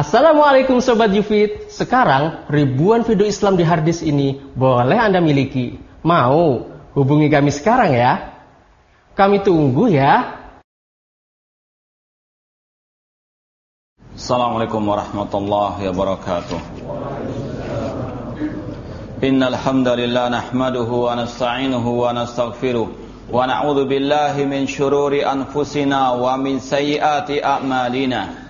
Assalamualaikum Sobat Yufid. Sekarang ribuan video Islam di harddisk ini boleh Anda miliki. Mau? Hubungi kami sekarang ya? Kami tunggu ya. Assalamualaikum warahmatullahi wabarakatuh. Innal hamdalillah nahmaduhu wa nasta'inuhu wa nastaghfiruh wa na'udzu billahi min shururi anfusina wa min sayyiati a'malina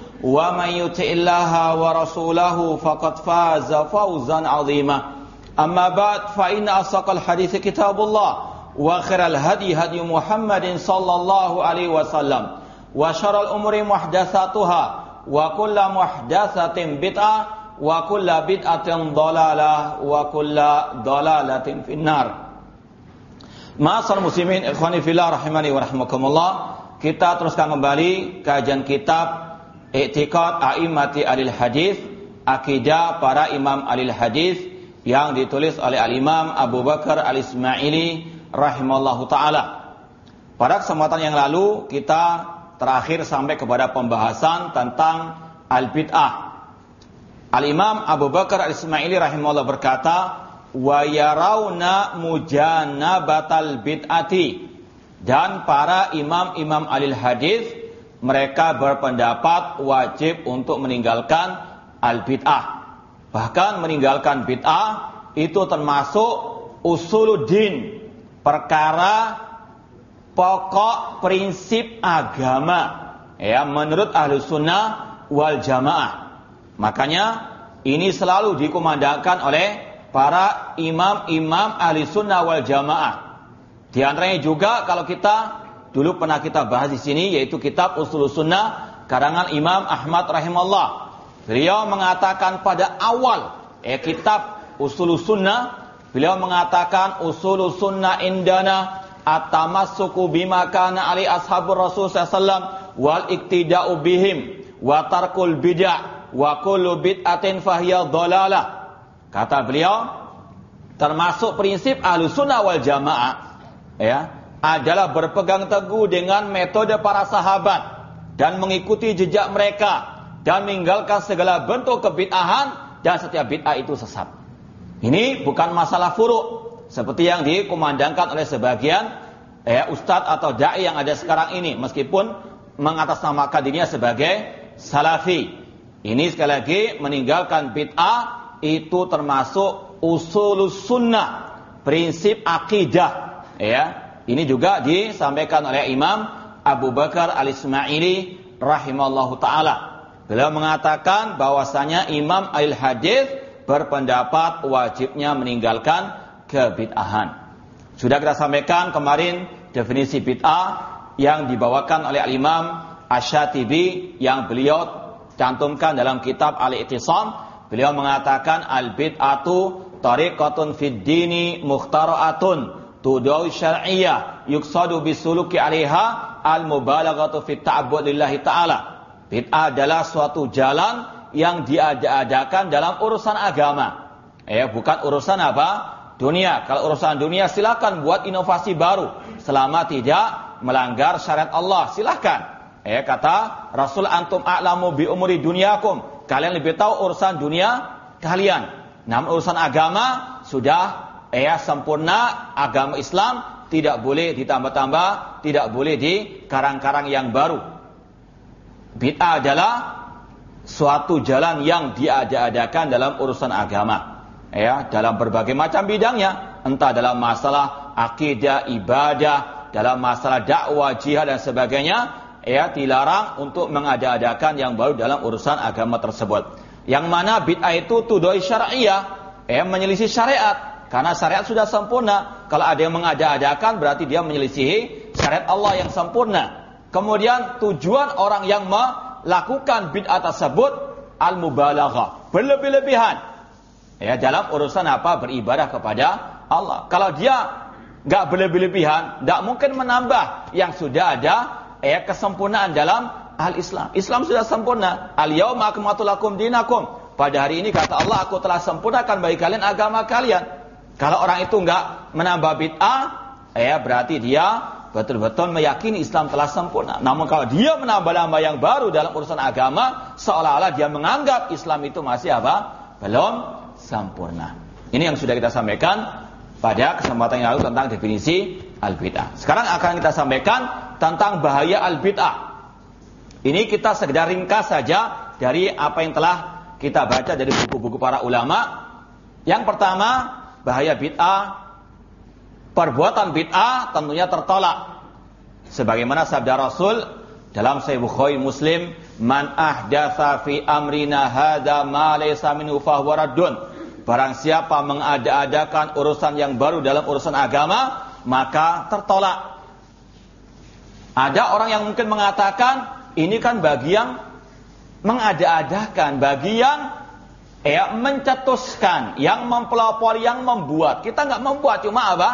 ومن يطع الله ورسوله فقد فاز فوزا عظيما أما بعد فإن أصدق الحديث كتاب الله وخير الهدي هدي محمد صلى الله عليه وسلم وشر الأمور محدثاتها وكل محدثة بدعة وكل بدعة ضلالة وكل ضلالة في النار Ma'asal muslimin ikhwani fillah rahimani wa rahmakumullah Kita teruskan kembali kajian kitab Iktiqad a'immati alil hadis, akidah para imam alil hadis yang ditulis oleh al-Imam Abu Bakar al-Ismaili rahimallahu taala. Pada kesempatan yang lalu kita terakhir sampai kepada pembahasan tentang al-bid'ah. Al-Imam Abu Bakar al-Ismaili rahimahullah berkata, "Wa yarawna mujanabatal bid'ati." Dan para imam-imam alil hadis mereka berpendapat wajib untuk meninggalkan al-bid'ah. Bahkan meninggalkan bid'ah itu termasuk usuluddin, perkara pokok prinsip agama ya menurut ahlu sunnah wal jamaah. Makanya ini selalu dikumandangkan oleh para imam-imam ahli sunnah wal jamaah. Di antaranya juga kalau kita Dulu pernah kita bahas di sini yaitu kitab Usul Sunnah karangan Imam Ahmad rahimahullah. Beliau mengatakan pada awal eh, kitab Usul Sunnah beliau mengatakan Usul Sunnah indana atamassuku bima kana ali ashabur Rasul sallallahu wal iktida'u bihim wa tarkul bid'ah wa kullu bid'atin fahiya dhalalah. Kata beliau termasuk prinsip Ahlussunnah wal Jamaah ya adalah berpegang teguh dengan metode para sahabat dan mengikuti jejak mereka dan meninggalkan segala bentuk kebid'ahan dan setiap bid'ah itu sesat. Ini bukan masalah furuk seperti yang dikumandangkan oleh sebagian eh, ustadz atau dai yang ada sekarang ini meskipun mengatasnamakan dirinya sebagai salafi. Ini sekali lagi meninggalkan bid'ah itu termasuk usul sunnah, prinsip akidah ya ini juga disampaikan oleh Imam Abu Bakar Al-Ismaili rahimallahu taala. Beliau mengatakan bahwasanya Imam Al-Hadis berpendapat wajibnya meninggalkan kebid'ahan. Sudah kita sampaikan kemarin definisi bid'ah yang dibawakan oleh Al-Imam Asy-Syatibi yang beliau cantumkan dalam kitab Al-Ittisam. Beliau mengatakan al-bid'atu tariqatun fid dini mukhtara'atun tudawi syar'iyyah yuksadu bisuluki 'alaiha al-mubalaghatu fi ta'abbud lillahi ta'ala. Bid'ah adalah suatu jalan yang diada-adakan dalam urusan agama. Ya, bukan urusan apa? Dunia. Kalau urusan dunia silakan buat inovasi baru selama tidak melanggar syariat Allah. Silakan. Ya, kata Rasul antum a'lamu bi umuri dunyakum. Kalian lebih tahu urusan dunia kalian. Namun urusan agama sudah ya sempurna agama Islam tidak boleh ditambah-tambah, tidak boleh di karang-karang yang baru. Bid'ah adalah suatu jalan yang diada-adakan dalam urusan agama. Ya, dalam berbagai macam bidangnya. entah dalam masalah akidah, ibadah, dalam masalah dakwah, jihad dan sebagainya, ya dilarang untuk mengada-adakan yang baru dalam urusan agama tersebut. Yang mana bid'ah itu tudoi syariah, ya menyelisih syariat. Karena syariat sudah sempurna. Kalau ada yang mengada-adakan berarti dia menyelisihi syariat Allah yang sempurna. Kemudian tujuan orang yang melakukan bid'ah tersebut al-mubalaghah, berlebih-lebihan. Ya, dalam urusan apa? Beribadah kepada Allah. Kalau dia nggak berlebih-lebihan, nggak mungkin menambah yang sudah ada ya kesempurnaan dalam al-Islam. Islam sudah sempurna. Al-yauma akmaltu lakum dinakum. Pada hari ini kata Allah, aku telah sempurnakan bagi kalian agama kalian. Kalau orang itu nggak menambah bid'ah, ya berarti dia betul-betul meyakini Islam telah sempurna. Namun kalau dia menambah-nambah yang baru dalam urusan agama, seolah-olah dia menganggap Islam itu masih apa? Belum sempurna. Ini yang sudah kita sampaikan pada kesempatan yang lalu tentang definisi al-bid'ah. Sekarang akan kita sampaikan tentang bahaya al-bid'ah. Ini kita sekedar ringkas saja dari apa yang telah kita baca dari buku-buku para ulama. Yang pertama, bahaya bid'ah. Perbuatan bid'ah tentunya tertolak. Sebagaimana sabda Rasul dalam Sahih Bukhari Muslim, "Man ahdatsa fi amrina hadza ma laysa minhu fahuwa raddun." Barang siapa mengada-adakan urusan yang baru dalam urusan agama, maka tertolak. Ada orang yang mungkin mengatakan, ini kan bagi yang mengada-adakan, bagi yang ya mencetuskan, yang mempelopori, yang membuat. Kita nggak membuat, cuma apa?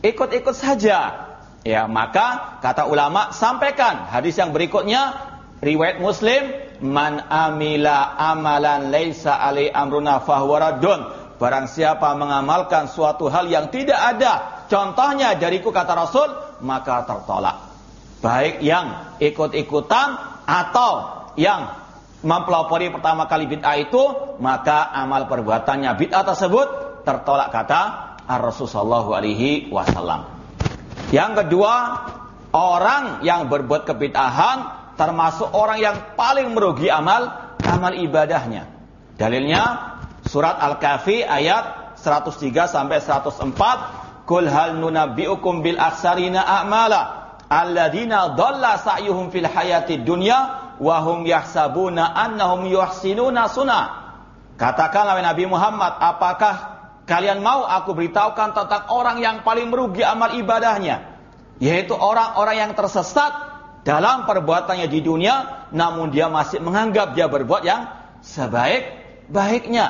Ikut-ikut saja. Ya, maka kata ulama sampaikan hadis yang berikutnya riwayat Muslim man amila amalan laisa alai amruna fahuwaradun barang siapa mengamalkan suatu hal yang tidak ada contohnya dariku kata Rasul maka tertolak baik yang ikut-ikutan atau yang mempelopori pertama kali bid'ah itu maka amal perbuatannya bid'ah tersebut tertolak kata Rasulullah alaihi wasallam yang kedua, orang yang berbuat kebid'ahan termasuk orang yang paling merugi amal amal ibadahnya. Dalilnya surat Al-Kahfi ayat 103 sampai 104, "Qul hal nunabbi'ukum bil aksarina a'mala alladzina dhalla sa'yuhum fil hayati dunya wa hum yahsabuna annahum yuhsinuna sunah." Katakanlah Nabi Muhammad, apakah Kalian mau aku beritahukan tentang orang yang paling merugi amal ibadahnya. Yaitu orang-orang yang tersesat dalam perbuatannya di dunia. Namun dia masih menganggap dia berbuat yang sebaik-baiknya.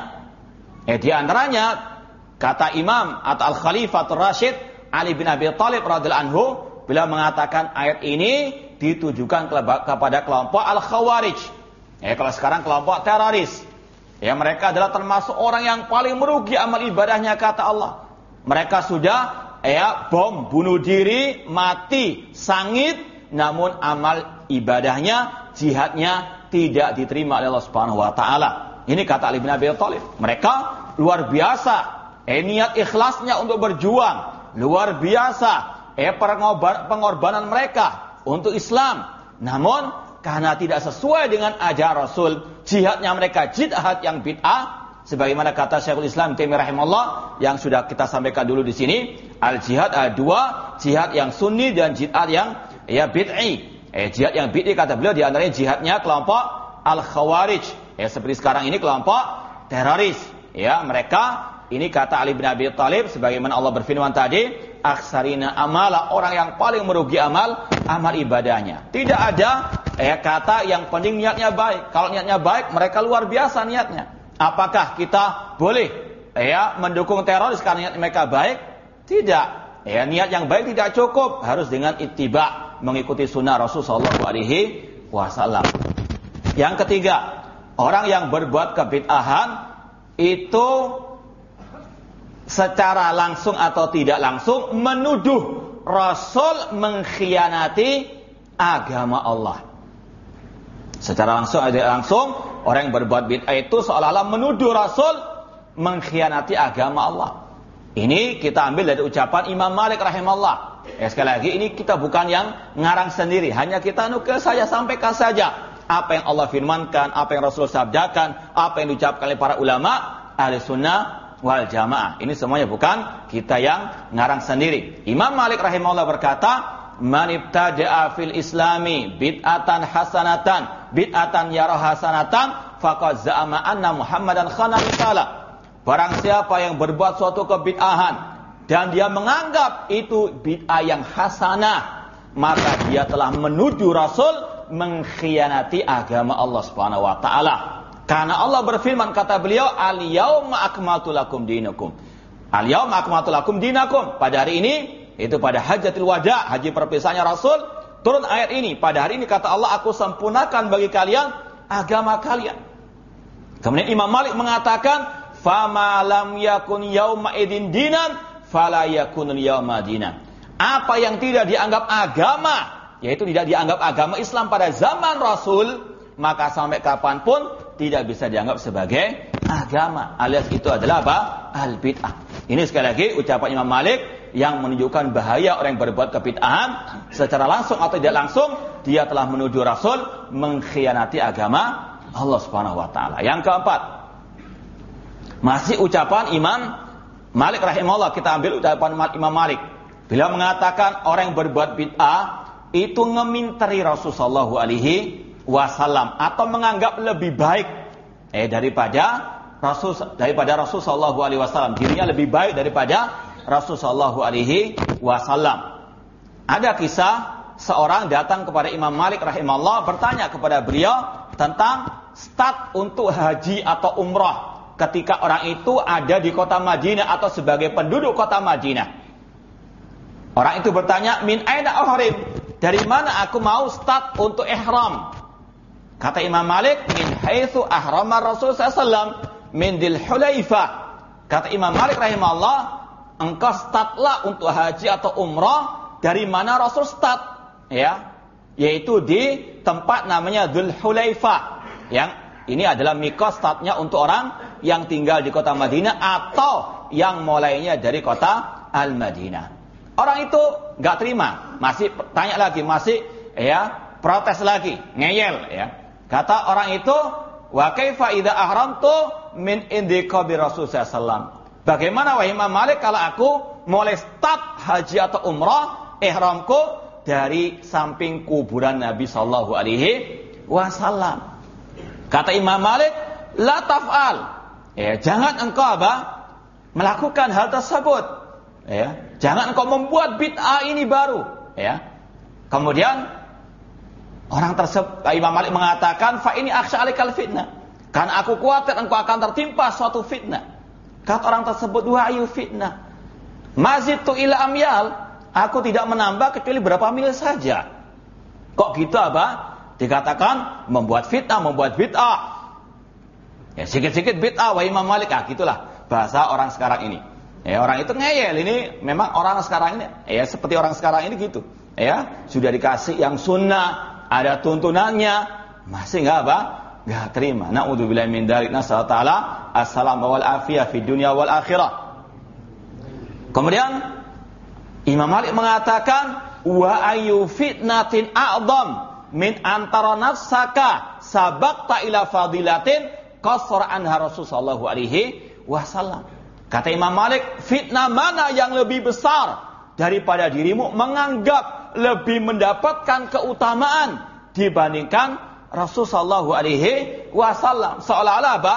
Eh di antaranya kata Imam atau Al-Khalifah Rashid Ali bin Abi Thalib radhiyallahu anhu bila mengatakan ayat ini ditujukan kepada kelompok Al-Khawarij. Eh kalau sekarang kelompok teroris. Ya mereka adalah termasuk orang yang paling merugi amal ibadahnya kata Allah. Mereka sudah ya bom bunuh diri, mati, sangit, namun amal ibadahnya, jihadnya tidak diterima oleh Allah Subhanahu wa taala. Ini kata Ali bin Abi Thalib. Mereka luar biasa. Eh niat ikhlasnya untuk berjuang, luar biasa. Eh pengorbanan mereka untuk Islam. Namun karena tidak sesuai dengan ajar Rasul. Jihadnya mereka jihad yang bid'ah. Sebagaimana kata Syekhul Islam Taimiyah rahimahullah yang sudah kita sampaikan dulu di sini, al jihad ada dua, jihad yang sunni dan jihad yang ya bid'i. Eh jihad yang bid'i kata beliau di antaranya jihadnya kelompok al khawarij. Ya seperti sekarang ini kelompok teroris. Ya mereka ini kata Ali bin Abi Thalib sebagaimana Allah berfirman tadi, aksarina amala orang yang paling merugi amal amal ibadahnya. Tidak ada ya kata yang penting niatnya baik. Kalau niatnya baik, mereka luar biasa niatnya. Apakah kita boleh ya mendukung teroris karena niat mereka baik? Tidak. Ya niat yang baik tidak cukup, harus dengan ittiba mengikuti sunnah Rasulullah Shallallahu Alaihi Wasallam. Yang ketiga, orang yang berbuat kebid'ahan itu secara langsung atau tidak langsung menuduh Rasul mengkhianati agama Allah. Secara langsung ada langsung orang yang berbuat bid'ah itu seolah-olah menuduh Rasul mengkhianati agama Allah. Ini kita ambil dari ucapan Imam Malik rahimahullah. Ya, sekali lagi ini kita bukan yang ngarang sendiri, hanya kita nukil saja sampaikan saja apa yang Allah firmankan, apa yang Rasul sabdakan, apa yang diucapkan oleh para ulama ahli sunnah wal jamaah. Ini semuanya bukan kita yang ngarang sendiri. Imam Malik rahimahullah berkata, "Man ibtada'a fil islami bid'atan hasanatan, bid'atan yara hasanatan, faqad za'ama anna Muhammadan khana risala." Barang siapa yang berbuat suatu kebid'ahan dan dia menganggap itu bid'ah yang hasanah, maka dia telah menuduh Rasul mengkhianati agama Allah Subhanahu wa taala. Karena Allah berfirman kata beliau, "Al-yauma akmaltu lakum dinakum." Al-yauma akmaltu lakum dinakum. Pada hari ini, itu pada hajatul wada, haji perpisahannya Rasul, turun ayat ini. Pada hari ini kata Allah, "Aku sempurnakan bagi kalian agama kalian." Kemudian Imam Malik mengatakan, "Fama lam yakun yauma idin dinan, fala yakunul yauma dinan." Apa yang tidak dianggap agama, yaitu tidak dianggap agama Islam pada zaman Rasul, maka sampai kapan pun tidak bisa dianggap sebagai agama. Alias itu adalah apa? Al-bid'ah. Ini sekali lagi ucapan Imam Malik yang menunjukkan bahaya orang yang berbuat kebid'ahan secara langsung atau tidak langsung dia telah menuduh Rasul mengkhianati agama Allah Subhanahu wa taala. Yang keempat, masih ucapan Imam Malik rahimahullah kita ambil ucapan Imam Malik. Bila mengatakan orang yang berbuat bid'ah itu ngeminteri Rasulullah alaihi wasallam atau menganggap lebih baik eh daripada Rasul daripada Rasul sallallahu alaihi wasallam dirinya lebih baik daripada Rasul sallallahu alaihi wasallam. Ada kisah seorang datang kepada Imam Malik rahimahullah bertanya kepada beliau tentang stat untuk haji atau umrah ketika orang itu ada di kota Madinah atau sebagai penduduk kota Madinah. Orang itu bertanya, "Min aina uhrim?" Dari mana aku mau stat untuk ihram? Kata Imam Malik, min haitsu ahrama Rasul sallallahu min dil Hulaifah. Kata Imam Malik rahimahullah, engkau statlah untuk haji atau umrah dari mana Rasul stat, ya, yaitu di tempat namanya Dzul Hulaifah. Yang ini adalah mikot statnya untuk orang yang tinggal di kota Madinah atau yang mulainya dari kota Al Madinah. Orang itu nggak terima, masih tanya lagi, masih ya protes lagi, ngeyel ya. Kata orang itu, wa kaifa idza ahramtu min indi qabri Rasul sallallahu Bagaimana wahai Imam Malik kalau aku mulai start haji atau umrah ihramku dari samping kuburan Nabi sallallahu alaihi wasallam. Kata Imam Malik, la taf'al. Ya, jangan engkau apa? melakukan hal tersebut. Ya, jangan engkau membuat bid'ah ini baru, ya. Kemudian Orang tersebut Imam Malik mengatakan fa ini akhsha alikal fitnah. Karena aku khawatir engkau akan tertimpa suatu fitnah. Kata orang tersebut wa ayu fitnah. Mazitu ila amyal, aku tidak menambah kecuali berapa mil saja. Kok gitu apa? Dikatakan membuat fitnah, membuat bid'ah. Ya sedikit-sedikit bid'ah wa Imam Malik. Ah gitulah bahasa orang sekarang ini. Ya orang itu ngeyel ini memang orang sekarang ini ya seperti orang sekarang ini gitu. Ya, sudah dikasih yang sunnah, ada tuntunannya, masih nggak apa? Nggak terima. Nauzubillah min dzalik. Nasal taala assalam wal afiyah fi dunya wal akhirah. Kemudian Imam Malik mengatakan wa ayu fitnatin a'dham min antara nafsaka sabaqta ila fadilatin qasara anha Rasulullah alaihi wasallam. Kata Imam Malik, fitnah mana yang lebih besar daripada dirimu menganggap lebih mendapatkan keutamaan dibandingkan Rasul Shallallahu Alaihi Wasallam. Seolah-olah apa?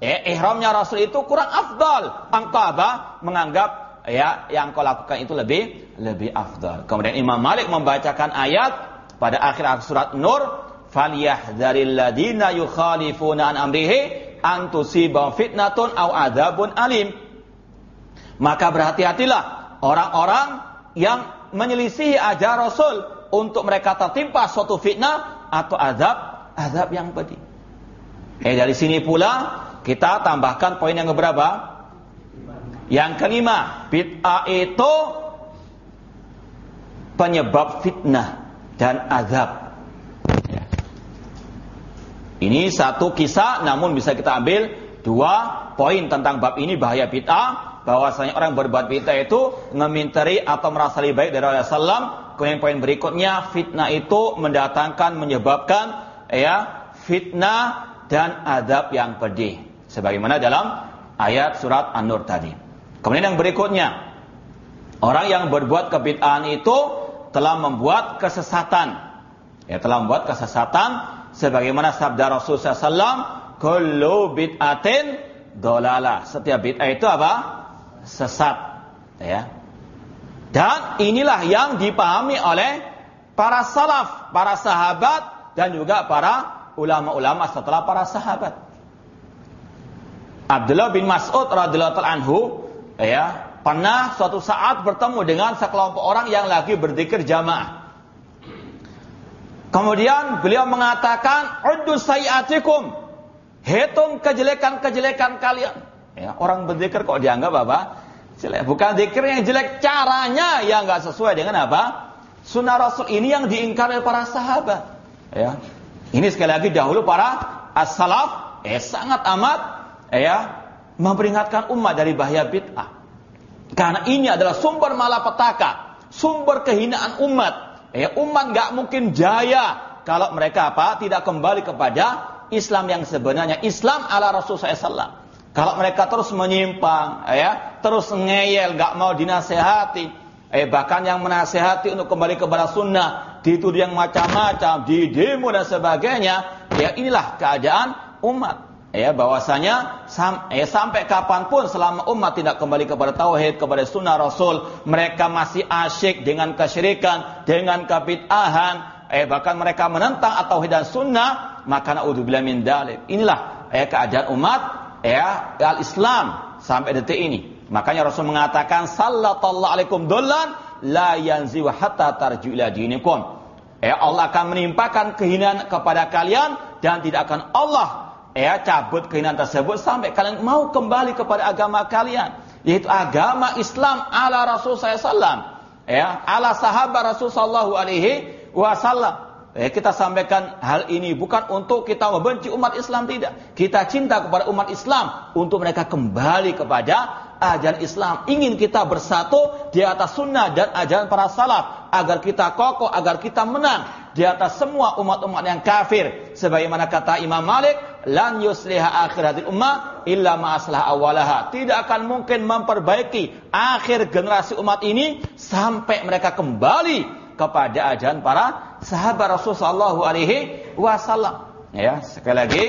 Eh, ihramnya Rasul itu kurang afdal. Engkau apa? Menganggap ya yang kau lakukan itu lebih lebih afdal. Kemudian Imam Malik membacakan ayat pada akhir surat Nur, "Falyahdharil ladina yukhalifuna an amrihi an tusibahum fitnatun aw adzabun alim." Maka berhati-hatilah orang-orang yang menyelisihi ajar Rasul untuk mereka tertimpa suatu fitnah atau azab azab yang pedih. Eh dari sini pula kita tambahkan poin yang keberapa? Yang kelima, bid'ah itu penyebab fitnah dan azab. Ini satu kisah namun bisa kita ambil dua poin tentang bab ini bahaya bid'ah bahwasanya orang berbuat bid'ah itu ngeminteri atau merasa lebih baik dari Rasulullah. Kemudian poin berikutnya fitnah itu mendatangkan menyebabkan ya fitnah dan adab yang pedih. Sebagaimana dalam ayat surat An-Nur tadi. Kemudian yang berikutnya, orang yang berbuat kebid'ahan itu telah membuat kesesatan. Ya, telah membuat kesesatan sebagaimana sabda Rasulullah SAW, "Kullu bid'atin dolalah." Setiap bid'ah itu apa? Sesat. Ya. Dan inilah yang dipahami oleh para salaf, para sahabat dan juga para ulama-ulama setelah para sahabat. Abdullah bin Mas'ud radhiyallahu anhu ya pernah suatu saat bertemu dengan sekelompok orang yang lagi berzikir jamaah. Kemudian beliau mengatakan, "Uddu sayiatikum." Hitung kejelekan-kejelekan kalian. Ya, orang berzikir kok dianggap apa? Jelek. Bukan zikir yang jelek, caranya yang enggak sesuai dengan apa? Sunnah Rasul ini yang diingkari para sahabat. Ya. Ini sekali lagi dahulu para as-salaf eh sangat amat ya memperingatkan umat dari bahaya bid'ah. Karena ini adalah sumber malapetaka, sumber kehinaan umat. Ya, umat nggak mungkin jaya kalau mereka apa? Tidak kembali kepada Islam yang sebenarnya, Islam ala Rasulullah SAW. Kalau mereka terus menyimpang, ya, terus ngeyel, nggak mau dinasehati, eh bahkan yang menasehati untuk kembali kepada sunnah, dituduh yang macam-macam, di demo dan sebagainya, ya inilah keadaan umat. Ya bahwasanya sam, eh, sampai kapan pun selama umat tidak kembali kepada tauhid kepada sunnah rasul mereka masih asyik dengan kesyirikan dengan kebid'ahan eh bahkan mereka menentang tauhid dan sunnah maka naudzubillah min dalik. Inilah eh keadaan umat ya al Islam sampai detik ini. Makanya Rasul mengatakan sallallahu alaikum dollan la yanzi wa hatta tarju ila Ya Allah akan menimpakan kehinaan kepada kalian dan tidak akan Allah ya cabut keinginan tersebut sampai kalian mau kembali kepada agama kalian. Yaitu agama Islam ala Rasul SAW ya ala sahabat Rasul Sallallahu Alaihi Wasallam ya, kita sampaikan hal ini bukan untuk kita membenci umat Islam tidak kita cinta kepada umat Islam untuk mereka kembali kepada ajaran Islam. Ingin kita bersatu di atas sunnah dan ajaran para salaf. Agar kita kokoh, agar kita menang di atas semua umat-umat yang kafir. Sebagaimana kata Imam Malik, Lan yusliha akhiratil ummah illa ma'aslah awalaha. Tidak akan mungkin memperbaiki akhir generasi umat ini sampai mereka kembali kepada ajaran para sahabat Rasulullah Alaihi Wasallam. Ya, sekali lagi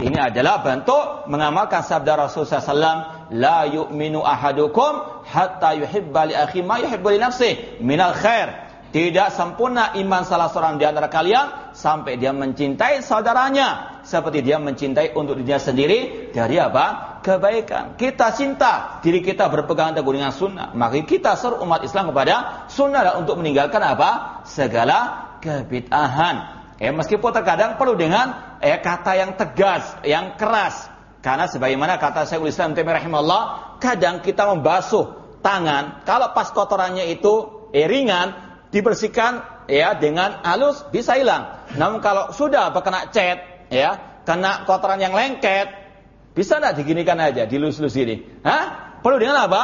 ini adalah bentuk mengamalkan sabda Rasulullah SAW. La yu'minu ahadukum hatta yuhibba li akhi ma yuhibbu li nafsi minal khair. Tidak sempurna iman salah seorang di antara kalian sampai dia mencintai saudaranya seperti dia mencintai untuk dirinya sendiri dari apa? Kebaikan. Kita cinta diri kita berpegang teguh dengan sunnah, maka kita seru umat Islam kepada sunnah untuk meninggalkan apa? Segala kebid'ahan. Ya, meskipun terkadang perlu dengan eh, kata yang tegas, yang keras. Karena sebagaimana kata Syekhul Islam Taimiyah rahimahullah, kadang kita membasuh tangan, kalau pas kotorannya itu eh, ringan, dibersihkan ya dengan halus bisa hilang. Namun kalau sudah kena cat, ya, kena kotoran yang lengket, bisa tidak diginikan aja, dilus-lus ini? Hah? Perlu dengan apa?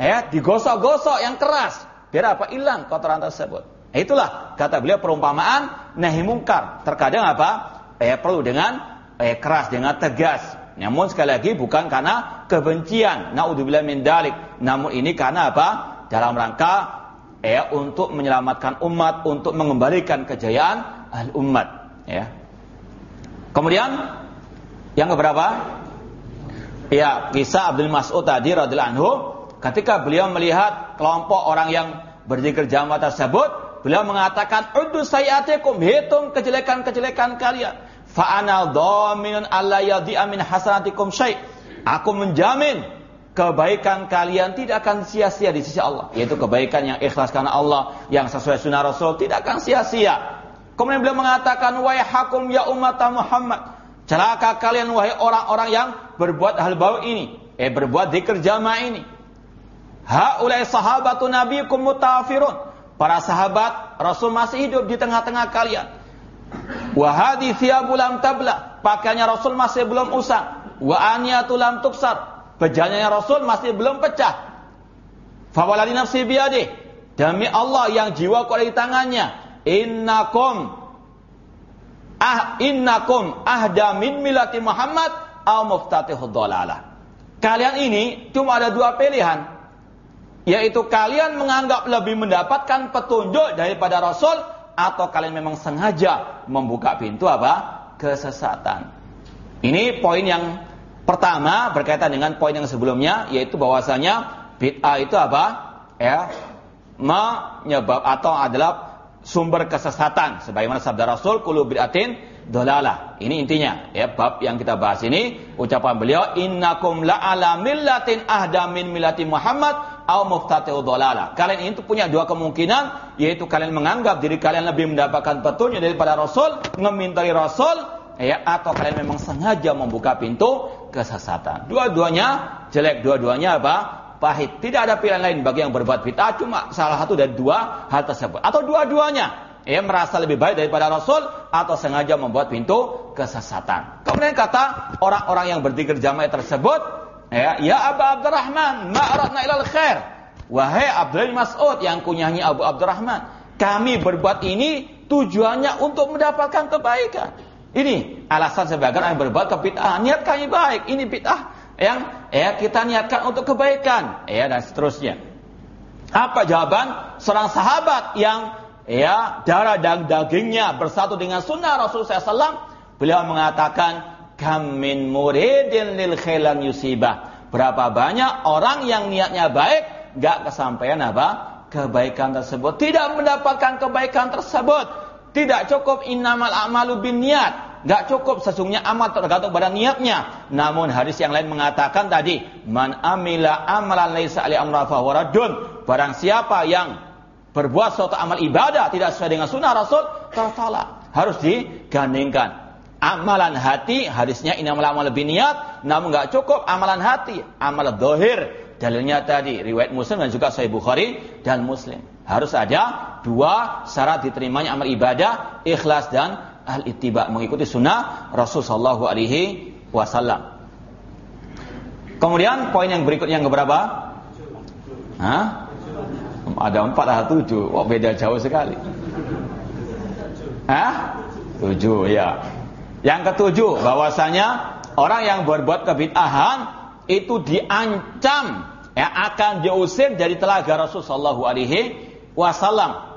Ya, digosok-gosok yang keras. Biar apa? Hilang kotoran tersebut. Itulah kata beliau perumpamaan nahi mungkar. Terkadang apa? Eh, perlu dengan eh, keras, dengan tegas. Namun sekali lagi bukan karena kebencian. Naudzubillah min dalik. Namun ini karena apa? Dalam rangka eh, untuk menyelamatkan umat, untuk mengembalikan kejayaan al umat. Ya. Kemudian yang keberapa? Ya, kisah Abdul Mas'ud tadi radhiyallahu anhu ketika beliau melihat kelompok orang yang berzikir jamaah tersebut Beliau mengatakan, "Uddu sayatikum, hitung kejelekan-kejelekan kalian. Fa ana dhaminun alla yadhi'a min hasanatikum syai'." Aku menjamin kebaikan kalian tidak akan sia-sia di sisi Allah, yaitu kebaikan yang ikhlas karena Allah, yang sesuai sunnah Rasul tidak akan sia-sia. Kemudian beliau mengatakan, "Wahai hakum ya umat Muhammad, celaka kalian wahai orang-orang yang berbuat hal bau ini, eh berbuat zikir jamaah ini. Haulai sahabatu nabiyikum mutafirun." Para sahabat Rasul masih hidup di tengah-tengah kalian. Wahadi thiyabu tabla. Pakaiannya Rasul masih belum usang. Wa aniyatu tuksar. Bejananya Rasul masih belum pecah. Fawaladi nafsi biyadih. Demi Allah yang jiwa ada di tangannya. Innakum ah innakum ahda min milati Muhammad au muftatihud dalalah. kalian ini cuma ada dua pilihan. Yaitu kalian menganggap lebih mendapatkan petunjuk daripada Rasul atau kalian memang sengaja membuka pintu apa? kesesatan. Ini poin yang pertama berkaitan dengan poin yang sebelumnya yaitu bahwasanya bid'ah itu apa? Ya, menyebab atau adalah sumber kesesatan sebagaimana sabda Rasul kullu bid'atin dolalah. Ini intinya ya bab yang kita bahas ini ucapan beliau innakum la ala millatin ahda min millati Muhammad au muftatiu dolalah. Kalian itu punya dua kemungkinan yaitu kalian menganggap diri kalian lebih mendapatkan petunjuk daripada Rasul, memintai Rasul ya atau kalian memang sengaja membuka pintu kesesatan. Dua-duanya jelek, dua-duanya apa? Pahit. Tidak ada pilihan lain bagi yang berbuat bid'ah cuma salah satu dari dua hal tersebut atau dua-duanya. Ya merasa lebih baik daripada Rasul atau sengaja membuat pintu kesesatan. Kemudian kata orang-orang yang berpikir jamaah tersebut, ya, ya Abu Abdurrahman, ma'aratna ilal khair. Wahai Abdul Mas'ud yang kunyahnya Abu Abdurrahman, kami berbuat ini tujuannya untuk mendapatkan kebaikan. Ini alasan sebagian yang berbuat kebid'ah. Niat kami baik, ini bid'ah yang ya kita niatkan untuk kebaikan ya dan seterusnya. Apa jawaban seorang sahabat yang ya darah dan dagingnya bersatu dengan sunnah Rasulullah SAW? Beliau mengatakan kamin muridin lil khailan yusibah. Berapa banyak orang yang niatnya baik gak kesampaian apa? Kebaikan tersebut. Tidak mendapatkan kebaikan tersebut. Tidak cukup innamal a'malu bin niat Gak cukup sesungguhnya amal tergantung pada niatnya. Namun hadis yang lain mengatakan tadi, man amila amalan laisa ali amra waradun. Barang siapa yang berbuat suatu amal ibadah tidak sesuai dengan sunnah Rasul, tertolak. Harus digandingkan. Amalan hati, hadisnya ini amal lebih niat, namun gak cukup amalan hati, amal dohir. Dalilnya tadi, riwayat Muslim dan juga Sahih Bukhari dan Muslim. Harus ada dua syarat diterimanya amal ibadah, ikhlas dan al ittiba mengikuti sunnah Rasul sallallahu alaihi wasallam. Kemudian poin yang berikutnya yang keberapa? Hah? Ada empat atau tujuh. Oh beda jauh sekali. Hah? Tujuh ya. Yang ketujuh bahwasanya orang yang berbuat kebid'ahan itu diancam ya akan diusir dari telaga Rasul sallallahu alaihi wasallam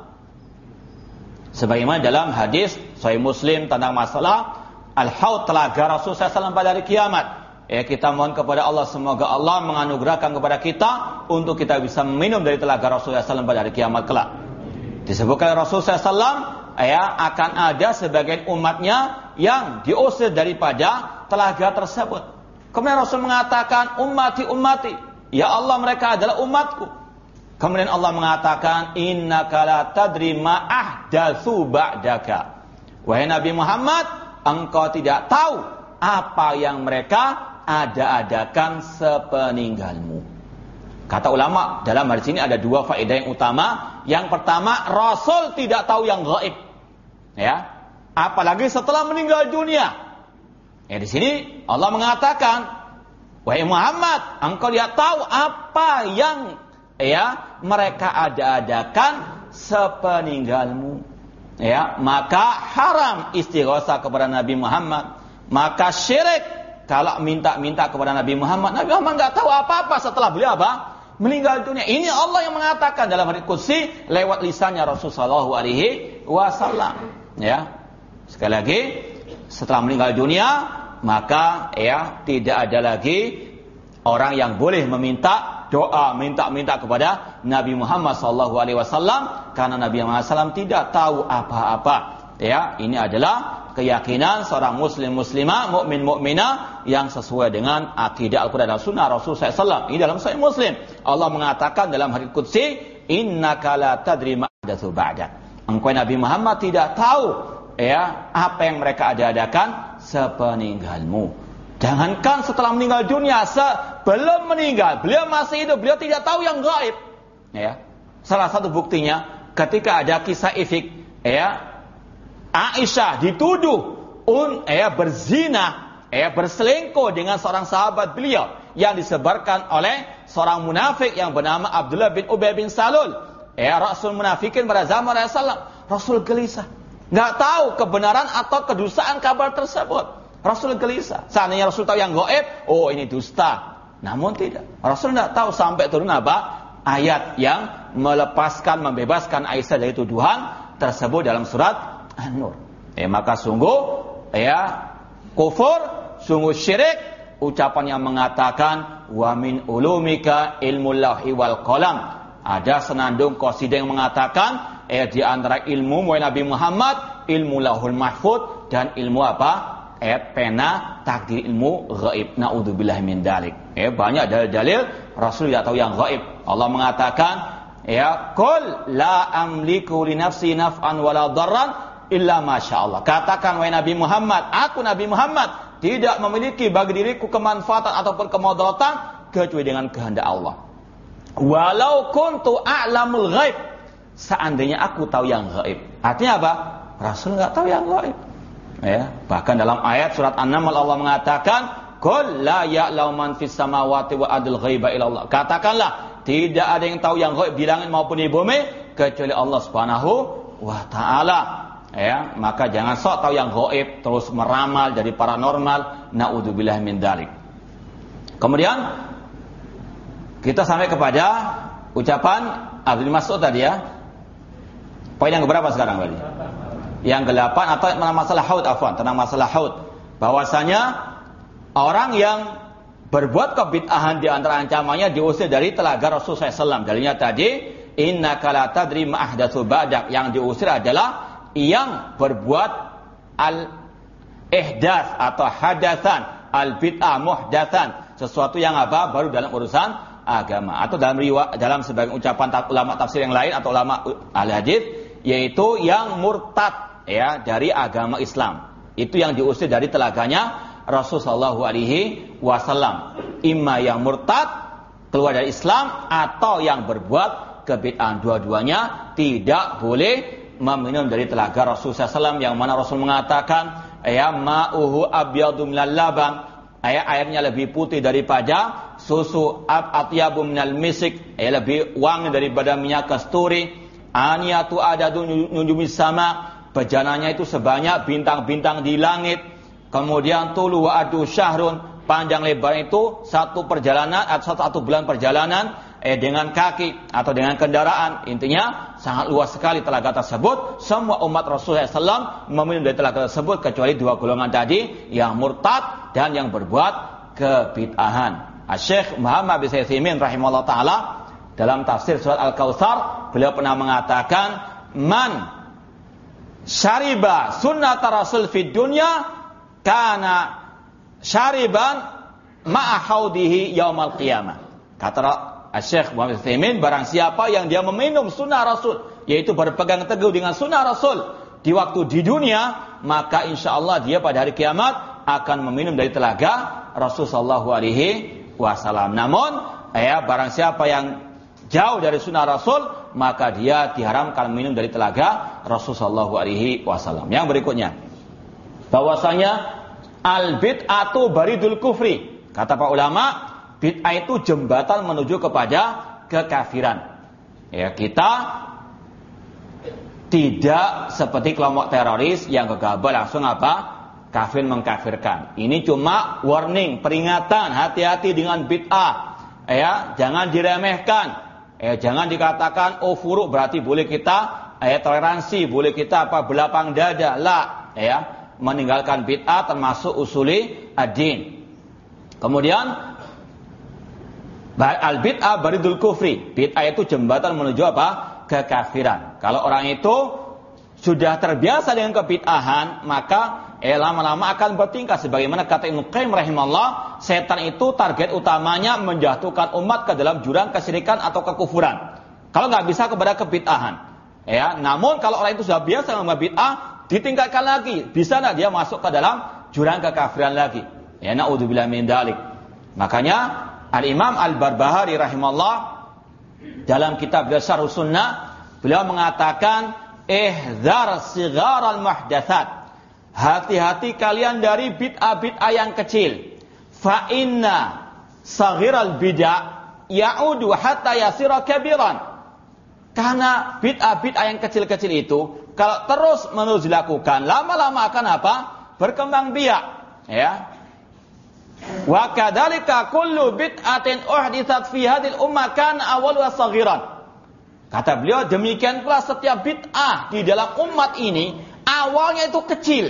Sebagaimana dalam hadis Sahih Muslim tentang masalah Al-Haud telaga Rasul SAW pada hari kiamat. Ya, kita mohon kepada Allah semoga Allah menganugerahkan kepada kita untuk kita bisa minum dari telaga Rasul SAW pada hari kiamat kelak. Disebutkan Rasul SAW ya akan ada sebagian umatnya yang diusir daripada telaga tersebut. Kemudian Rasul mengatakan ummati ummati, ya Allah mereka adalah umatku. Kemudian Allah mengatakan Inna la tadri ma ahdatsu ba'daka. Wahai Nabi Muhammad, engkau tidak tahu apa yang mereka ada-adakan sepeninggalmu. Kata ulama, dalam hadis ini ada dua faedah yang utama. Yang pertama, Rasul tidak tahu yang gaib. Ya. Apalagi setelah meninggal dunia. Ya di sini Allah mengatakan, "Wahai Muhammad, engkau tidak tahu apa yang ya mereka ada-adakan sepeninggalmu ya maka haram istighosa kepada Nabi Muhammad. Maka syirik kalau minta-minta kepada Nabi Muhammad. Nabi Muhammad nggak tahu apa-apa setelah beliau apa? Meninggal dunia. Ini Allah yang mengatakan dalam hadits qudsi lewat lisannya Rasulullah alaihi wasallam ya sekali lagi setelah meninggal dunia maka ya tidak ada lagi orang yang boleh meminta doa minta-minta kepada Nabi Muhammad SAW karena Nabi Muhammad SAW tidak tahu apa-apa. Ya, ini adalah keyakinan seorang muslim muslimah, mukmin mukminah yang sesuai dengan akidah Al-Qur'an dan Sunnah Rasul SAW. Ini dalam Sahih Muslim. Allah mengatakan dalam hadis qudsi, "Innaka la tadri ma ba'da." Engkau Nabi Muhammad tidak tahu ya apa yang mereka ada-adakan sepeninggalmu. Jangankan setelah meninggal dunia, sebelum meninggal, beliau masih hidup, beliau tidak tahu yang gaib. Ya. Salah satu buktinya ketika ada kisah ifik, ya, Aisyah dituduh un, ya, berzina, ya, berselingkuh dengan seorang sahabat beliau yang disebarkan oleh seorang munafik yang bernama Abdullah bin Ubay bin Salul. Ya, Rasul munafikin pada zaman Rasulullah. Rasul gelisah. Nggak tahu kebenaran atau kedustaan kabar tersebut. Rasul gelisah. Seandainya Rasul tahu yang goib, oh ini dusta. Namun tidak. Rasul tidak tahu sampai turun apa? Ayat yang melepaskan, membebaskan Aisyah dari tuduhan tersebut dalam surat An-Nur. Eh, maka sungguh ya kufur, sungguh syirik ucapan yang mengatakan wa min ulumika ilmu lauhi wal qalam. Ada senandung qasidah yang mengatakan eh di antara ilmu Nabi Muhammad ilmu lauhul mahfud dan ilmu apa? Eh pena takdir ilmu gaib. Naudzubillah min dalik. Eh banyak dalil-dalil Rasul tidak tahu yang gaib. Allah mengatakan ya qul la amliku li nafsi naf'an wala darran illa masya Allah. Katakan wahai Nabi Muhammad, aku Nabi Muhammad tidak memiliki bagi diriku kemanfaatan ataupun kemudaratan kecuali dengan kehendak Allah. Walau kuntu a'lamul ghaib. Seandainya aku tahu yang gaib. Artinya apa? Rasul nggak tahu yang gaib. Ya, bahkan dalam ayat surat An-Naml Allah mengatakan, "Qul la ya'lamu man fis samawati wa adil ghaiba illallah." Katakanlah, tidak ada yang tahu yang gaib di langit maupun di bumi kecuali Allah Subhanahu wa taala. Ya, maka jangan sok tahu yang gaib terus meramal dari paranormal, naudzubillah min dalik. Kemudian kita sampai kepada ucapan Abdul Mas'ud tadi ya. Poin yang berapa sekarang tadi? Yang delapan atau masalah haud afwan, tentang masalah haud. Bahwasanya orang yang berbuat kebid'ahan di antara ancamannya diusir dari telaga Rasul SAW. Dalilnya tadi, inna kala tadri ma'ahdatsu ba'dak. Yang diusir adalah yang berbuat al ihdas atau hadasan, al bid'ah muhdatsan, sesuatu yang apa? baru dalam urusan agama atau dalam riwa, dalam sebagian ucapan ulama tafsir yang lain atau ulama al hadis yaitu yang murtad ya dari agama Islam. Itu yang diusir dari telaganya Rasulullah Shallallahu Alaihi Wasallam. Imma yang murtad keluar dari Islam atau yang berbuat kebid'ahan dua-duanya tidak boleh meminum dari telaga Rasulullah SAW yang mana Rasul mengatakan ya ma'uhu abyadu minal laban ya, airnya lebih putih daripada susu atyabu minal misik ya, lebih wangi daripada minyak kasturi aniyatu adadu nujumi sama Bejananya itu sebanyak bintang-bintang di langit. Kemudian tulu wa adu syahrun. Panjang lebar itu satu perjalanan atau satu, satu bulan perjalanan eh, dengan kaki atau dengan kendaraan. Intinya sangat luas sekali telaga tersebut. Semua umat Rasulullah SAW meminum dari telaga tersebut kecuali dua golongan tadi yang murtad dan yang berbuat kebid'ahan. Syekh Muhammad bin Sayyidin rahimahullah taala dalam tafsir surat Al-Kautsar beliau pernah mengatakan man syariba sunnat Rasul fid dunya kana syariban ma'a haudihi yaumal qiyamah. Kata Syekh Muhammad Thaimin, barang siapa yang dia meminum sunnah Rasul, yaitu berpegang teguh dengan sunnah Rasul di waktu di dunia, maka insya Allah dia pada hari kiamat akan meminum dari telaga Rasul Sallallahu Alaihi Wasallam. Namun, ya barang siapa yang jauh dari sunnah Rasul, maka dia diharamkan minum dari telaga Rasul Shallallahu Alaihi Wasallam. Yang berikutnya, bahwasanya al bid'atu baridul kufri. Kata pak ulama, bid'ah itu jembatan menuju kepada kekafiran. Ya, kita tidak seperti kelompok teroris yang gegabah langsung apa? Kafir mengkafirkan. Ini cuma warning, peringatan, hati-hati dengan bid'ah. Ya, jangan diremehkan Eh, jangan dikatakan oh furuk berarti boleh kita eh, toleransi, boleh kita apa belapang dada. La, ya. Meninggalkan bid'ah termasuk usuli ad-din. Kemudian al bid'ah baridul kufri. Bid'ah itu jembatan menuju apa? Kekafiran. Kalau orang itu sudah terbiasa dengan kebid'ahan, maka eh lama-lama akan bertingkah sebagaimana kata Ibnu Qayyim rahimahullah, setan itu target utamanya menjatuhkan umat ke dalam jurang kesyirikan atau kekufuran. Kalau nggak bisa kepada kebid'ahan. Ya, namun kalau orang itu sudah biasa dengan bid'ah, ditingkatkan lagi, bisa nggak dia masuk ke dalam jurang kekafiran lagi? Ya, naudzubillah min dalik. Makanya Al-Imam Al-Barbahari rahimahullah dalam kitab Dasar Sunnah beliau mengatakan ihzar sigar al-muhdatsat Hati-hati kalian dari bid'ah-bid'ah yang kecil. Fa inna saghiral bid'ah ya'udu hatta yasira kabiran. Karena bid'ah-bid'ah yang kecil-kecil itu kalau terus menerus dilakukan, lama-lama akan apa? Berkembang biak, ya. Wa kadzalika kullu bid'atin uhditsat fi hadhil ummah kana awwaluha saghiran. Kata beliau demikian pula setiap bid'ah di dalam umat ini awalnya itu kecil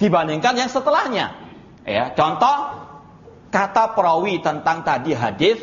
dibandingkan yang setelahnya. Ya, contoh kata perawi tentang tadi hadis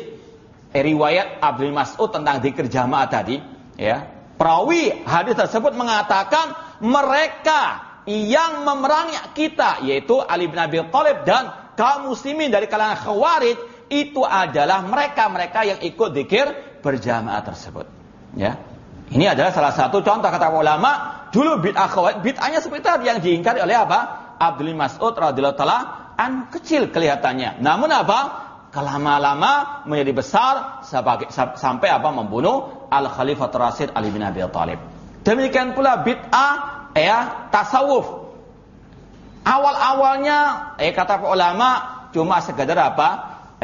eh, riwayat Abdul Mas'ud tentang zikir jamaah tadi, ya. Perawi hadis tersebut mengatakan mereka yang memerangi kita yaitu Ali bin Abi Thalib dan kaum muslimin dari kalangan khawarij itu adalah mereka-mereka yang ikut zikir berjamaah tersebut. Ya. Ini adalah salah satu contoh kata ulama, dulu bid'ah khawarij, bid'ahnya seperti tadi yang diingkari oleh apa? Abdul Mas'ud radhiyallahu taala an kecil kelihatannya. Namun apa? Kelama-lama menjadi besar sampai apa membunuh Al Khalifah Rasid Ali bin Abi Thalib. Demikian pula bid'ah ya tasawuf Awal-awalnya, eh kata ulama cuma sekedar apa?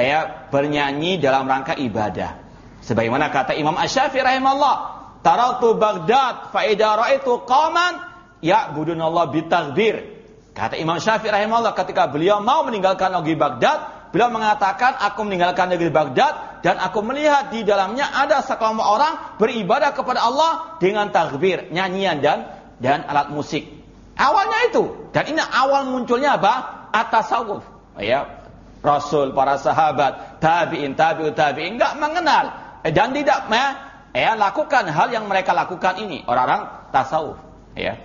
Eh bernyanyi dalam rangka ibadah. Sebagaimana kata Imam Asy-Syafi'i rahimahullah, "Taratu Baghdad fa idza ra'aitu qauman ya'budunallah bitakbir." Kata Imam Syafi'i rahimahullah ketika beliau mau meninggalkan negeri Baghdad, beliau mengatakan, "Aku meninggalkan negeri Baghdad dan aku melihat di dalamnya ada sekelompok orang beribadah kepada Allah dengan takbir, nyanyian dan dan alat musik." Awalnya itu. Dan ini awal munculnya apa? Atasawuf. Ya. Rasul, para sahabat, tabi'in, tabi'ut tabi'in enggak mengenal eh, dan tidak ya, ya lakukan hal yang mereka lakukan ini orang-orang tasawuf, ya.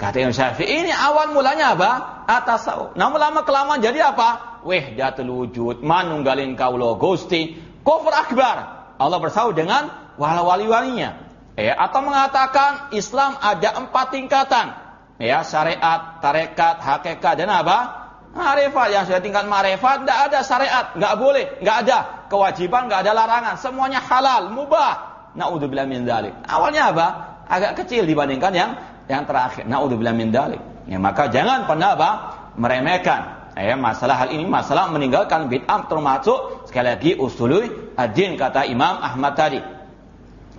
Kata Imam Syafi'i ini awal mulanya apa? Atasawuf. Namun lama kelamaan jadi apa? Wahdatul wujud, manunggalin kaulo gusti, kufur akbar. Allah bersaud dengan wali-walinya. Ya, atau mengatakan Islam ada empat tingkatan ya syariat, tarekat, hakikat dan apa? Marifat yang sudah tingkat marifat tidak ada syariat, nggak boleh, nggak ada kewajiban, nggak ada larangan, semuanya halal, mubah. Naudzubillah min dzalik. Awalnya apa? Agak kecil dibandingkan yang yang terakhir. Naudzubillah min dzalik. Ya, maka jangan pernah apa? meremehkan ya masalah hal ini masalah meninggalkan bid'ah termasuk sekali lagi usulul adin kata Imam Ahmad tadi.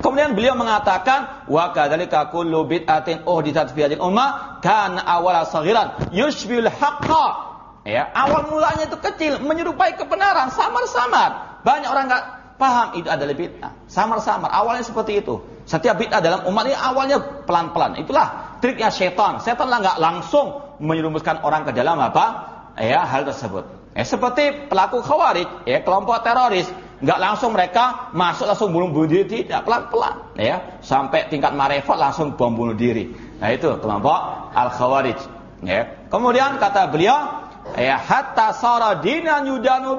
Kemudian beliau mengatakan wa kadzalika kullu bid'atin uhditsat fi hadhihi ummah kan awal saghiran yushbil haqqa. Ya, awal mulanya itu kecil, menyerupai kebenaran, samar-samar. Banyak orang enggak paham itu adalah bid'ah. Samar-samar, awalnya seperti itu. Setiap bid'ah dalam umat ini awalnya pelan-pelan. Itulah triknya setan. Setan lah enggak langsung menyerumuskan orang ke dalam apa? Ya, hal tersebut. Ya, seperti pelaku khawarij, ya, kelompok teroris nggak langsung mereka masuk langsung bunuh bunuh diri tidak pelan pelan ya sampai tingkat marifat langsung bom bunuh diri nah itu kelompok al khawarij ya kemudian kata beliau ya hatta sara dinan yudanu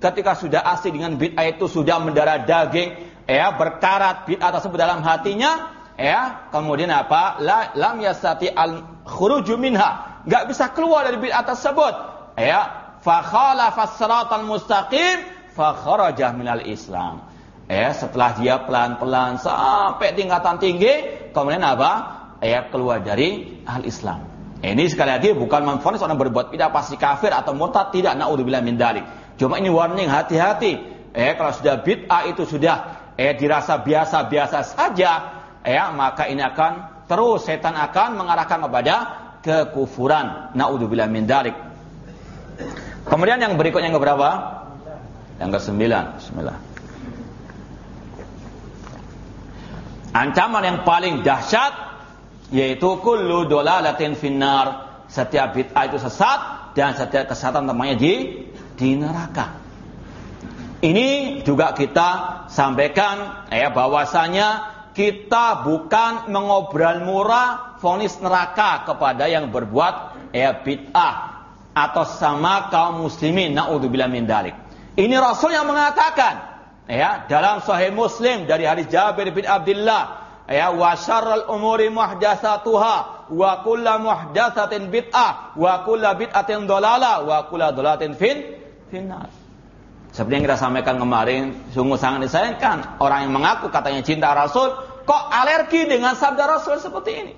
ketika sudah asik dengan bid'ah itu sudah mendarah daging ya berkarat bid'ah tersebut dalam hatinya ya kemudian apa la, lam yasati al khuruju minha nggak bisa keluar dari bid'ah tersebut ya fa khalafa mustaqim fa kharajah minal Islam. Ya, setelah dia pelan-pelan sampai tingkatan tinggi, kemudian apa? Ya, keluar dari al Islam. Ini sekali lagi bukan memfonis orang berbuat tidak pasti kafir atau murtad tidak naudzubillah min dalik. Cuma ini warning hati-hati. Eh kalau sudah bid'ah itu sudah eh dirasa biasa-biasa saja, eh maka ini akan terus setan akan mengarahkan kepada kekufuran. Naudzubillah min dalik. Kemudian yang berikutnya yang keberapa? Yang kesembilan, bismillah. Ancaman yang paling dahsyat yaitu kullu dolalatin finnar. Setiap bid'ah itu sesat dan setiap kesesatan namanya di di neraka. Ini juga kita sampaikan ya bahwasanya kita bukan mengobrol murah vonis neraka kepada yang berbuat ya bid'ah atau sama kaum muslimin naudzubillah min dalik. Ini Rasul yang mengatakan ya dalam Sahih Muslim dari hadis Jabir bin Abdullah ya wa syarrul umuri muhdatsatuha wa kullu muhdatsatin bid'ah wa kullu bid'atin dhalalah wa kullu dhalalatin fin finnar. Seperti yang kita sampaikan kemarin, sungguh sangat disayangkan orang yang mengaku katanya cinta Rasul kok alergi dengan sabda Rasul seperti ini.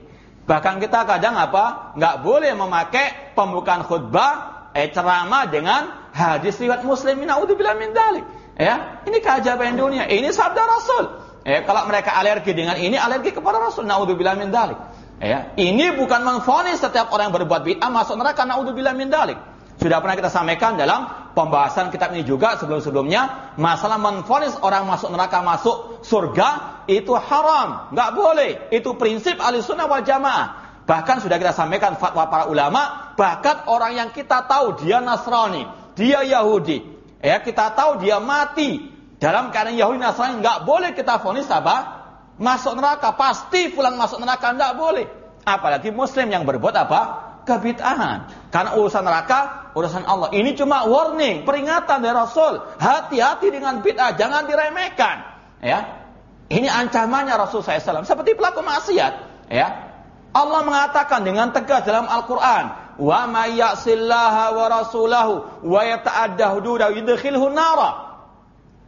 Bahkan kita kadang apa? nggak boleh memakai pembukaan khutbah eh ceramah dengan hadis riwayat Muslim naudzubillah min dalik. Ya, ini keajaiban dunia. Ini sabda Rasul. Ya, kalau mereka alergi dengan ini, alergi kepada Rasul. Naudzubillah min dalik. Ya, ini bukan memfonis setiap orang yang berbuat bid'ah masuk neraka. Naudzubillah min dalik. Sudah pernah kita sampaikan dalam pembahasan kitab ini juga sebelum-sebelumnya masalah menfonis orang masuk neraka masuk surga itu haram, nggak boleh. Itu prinsip sunnah wal jamaah. Bahkan sudah kita sampaikan fatwa para ulama, bahkan orang yang kita tahu dia Nasrani, dia Yahudi, ya kita tahu dia mati dalam keadaan Yahudi Nasrani nggak boleh kita fonis apa? Masuk neraka, pasti pulang masuk neraka nggak boleh. Apalagi Muslim yang berbuat apa? Kebitahan. Karena urusan neraka, urusan Allah. Ini cuma warning, peringatan dari Rasul. Hati-hati dengan bid'ah, jangan diremehkan. Ya, ini ancamannya Rasul SAW. Seperti pelaku maksiat. Ya, Allah mengatakan dengan tegas dalam Al-Quran, wa may ya'sillaha wa rasulahu wa yata'adda hududahu yudkhilhu nara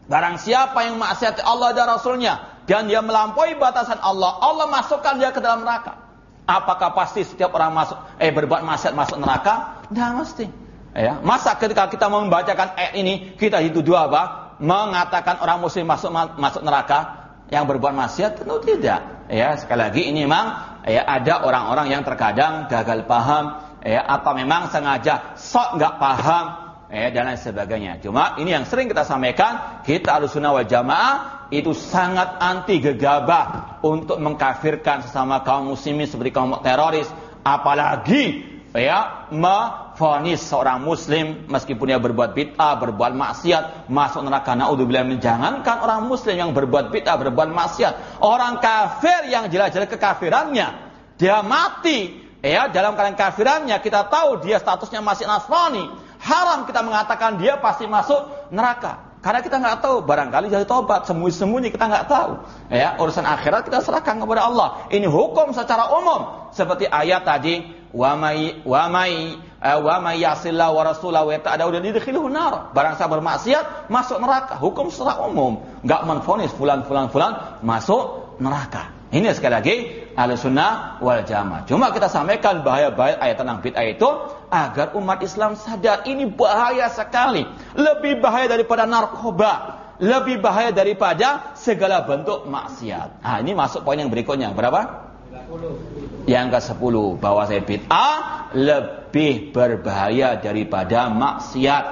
Barang siapa yang maksiat Allah dan Rasulnya dan dia melampaui batasan Allah, Allah masukkan dia ke dalam neraka. Apakah pasti setiap orang masuk eh berbuat maksiat masuk neraka? Tidak mesti. Ya, masa ketika kita membacakan ayat ini kita itu dua apa? Mengatakan orang muslim masuk masuk neraka yang berbuat maksiat tentu tidak. Ya, sekali lagi ini memang ya ada orang-orang yang terkadang gagal paham ya atau memang sengaja sok nggak paham eh, dan lain sebagainya. Cuma ini yang sering kita sampaikan, kita alusuna wal jamaah itu sangat anti gegabah untuk mengkafirkan sesama kaum muslimin seperti kaum teroris, apalagi ya memfonis seorang muslim meskipun dia berbuat bid'ah, berbuat maksiat, masuk neraka. Naudzubillah menjangankan orang muslim yang berbuat bid'ah, berbuat maksiat, orang kafir yang jelas-jelas kekafirannya, dia mati ya dalam keadaan kafirannya. Kita tahu dia statusnya masih Nasrani. Haram kita mengatakan dia pasti masuk neraka. Karena kita nggak tahu, barangkali jadi tobat, sembunyi-sembunyi kita nggak tahu. Ya, urusan akhirat kita serahkan kepada Allah. Ini hukum secara umum. Seperti ayat tadi, wa may wa may uh, wa may yasillah wa rasulahu wa ta'ala udah didkhiluhu nar. Barang siapa bermaksiat masuk neraka. Hukum secara umum, nggak menfonis fulan fulan fulan masuk neraka. Ini sekali lagi ahli sunnah wal jamaah. Cuma kita sampaikan bahaya-bahaya ayat tentang bid'ah itu agar umat Islam sadar ini bahaya sekali. Lebih bahaya daripada narkoba. Lebih bahaya daripada segala bentuk maksiat. Nah ini masuk poin yang berikutnya. Berapa? 10. Yang ke-10. Bahwa saya bid'ah lebih berbahaya daripada maksiat.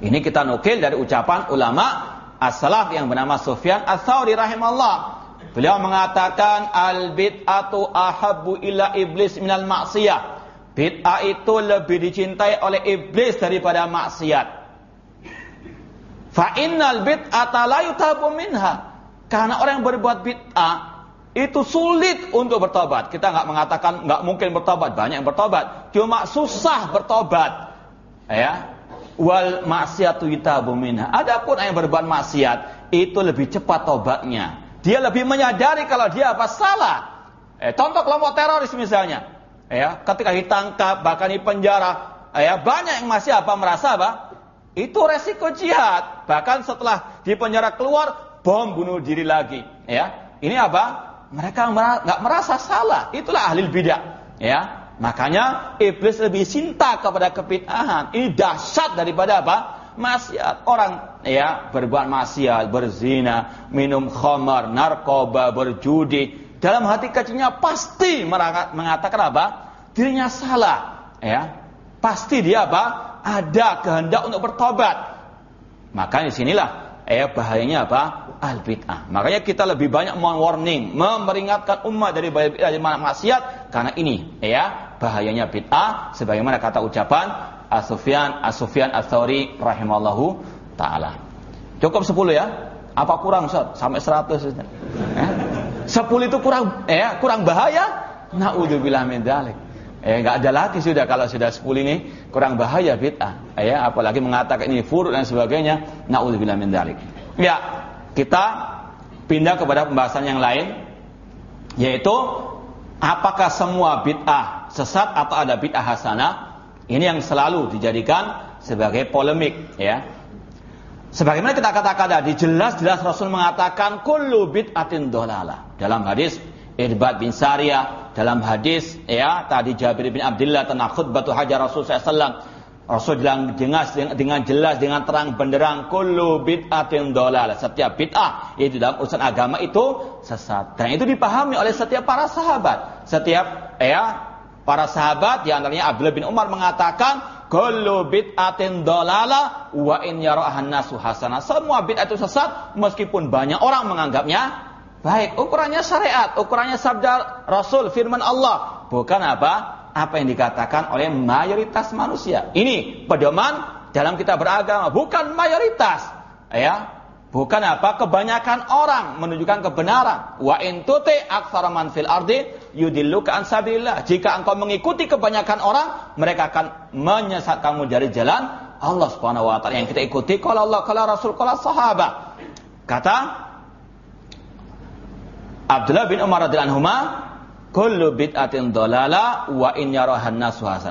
Ini kita nukil dari ucapan ulama as-salaf yang bernama Sufyan as-Sawri rahimahullah. Beliau mengatakan al bid'atu ahabbu ila iblis minal maksiyah. Bid'ah itu lebih dicintai oleh iblis daripada maksiat. Fa innal bid'ata la yutabu minha. Karena orang yang berbuat bid'ah itu sulit untuk bertobat. Kita nggak mengatakan nggak mungkin bertobat, banyak yang bertobat. Cuma susah bertobat. Ya. Wal maksiatu yutabu minha. Adapun yang berbuat maksiat itu lebih cepat tobatnya. Dia lebih menyadari kalau dia apa salah. Eh, contoh kelompok teroris misalnya, ya, ketika ditangkap bahkan di penjara, ya banyak yang masih apa merasa apa? Itu resiko jihad. Bahkan setelah di penjara keluar, bom bunuh diri lagi. Ya, ini apa? Mereka nggak merasa salah. Itulah ahli bidah. Ya, makanya iblis lebih cinta kepada kebid'ahan. Ini dahsyat daripada apa? Maksiat. Orang ya berbuat maksiat, berzina, minum khamar, narkoba, berjudi, dalam hati kecilnya pasti mengatakan apa? Dirinya salah, ya. Pasti dia apa? Ada kehendak untuk bertobat. Maka di sinilah ya bahayanya apa? Al bid'ah. Makanya kita lebih banyak warning, memperingatkan umat dari dari maksiat karena ini ya bahayanya bid'ah sebagaimana kata ucapan As-Sufyan As-Sufyan rahimallahu taala. Cukup 10 ya? Apa kurang Ustaz? Sampai 100 Ustaz. Eh? 10 itu kurang eh kurang bahaya? Nauzubillah min dzalik. Eh enggak ada lagi sudah kalau sudah 10 ini kurang bahaya bid'ah. Eh, ya, apalagi mengatakan ini furud dan sebagainya. Nauzubillah min dzalik. Ya, kita pindah kepada pembahasan yang lain yaitu apakah semua bid'ah sesat atau ada bid'ah hasanah? Ini yang selalu dijadikan sebagai polemik ya. Sebagaimana kita katakan tadi, jelas-jelas Rasul mengatakan kullu bid'atin dolalah. Dalam hadis Irbad bin Sariyah, dalam hadis ya tadi Jabir bin Abdullah tentang khutbah hajar Rasul SAW. Rasul bilang dengan, dengan jelas, dengan terang benderang, kullu bid'atin dolalah. Setiap bid'ah itu dalam urusan agama itu sesat. Dan itu dipahami oleh setiap para sahabat. Setiap ya Para sahabat di antaranya Abdullah bin Umar mengatakan kullu bid'atin dolala wa in yara'ahan nasu hasana. Semua bid'ah itu sesat meskipun banyak orang menganggapnya baik. Ukurannya syariat, ukurannya sabda Rasul, firman Allah, bukan apa? Apa yang dikatakan oleh mayoritas manusia. Ini pedoman dalam kita beragama, bukan mayoritas. Ya, Bukan apa? Kebanyakan orang menunjukkan kebenaran. Wa in tuti aktsara man fil ardi yudilluka an sabilillah. Jika engkau mengikuti kebanyakan orang, mereka akan menyesatkanmu dari jalan Allah Subhanahu wa taala. Yang kita ikuti kalau Allah, kalau Rasul, kalau sahabat. Kata Abdullah bin Umar radhiyallahu anhu, kullu bid'atin dolala wa in yarahan.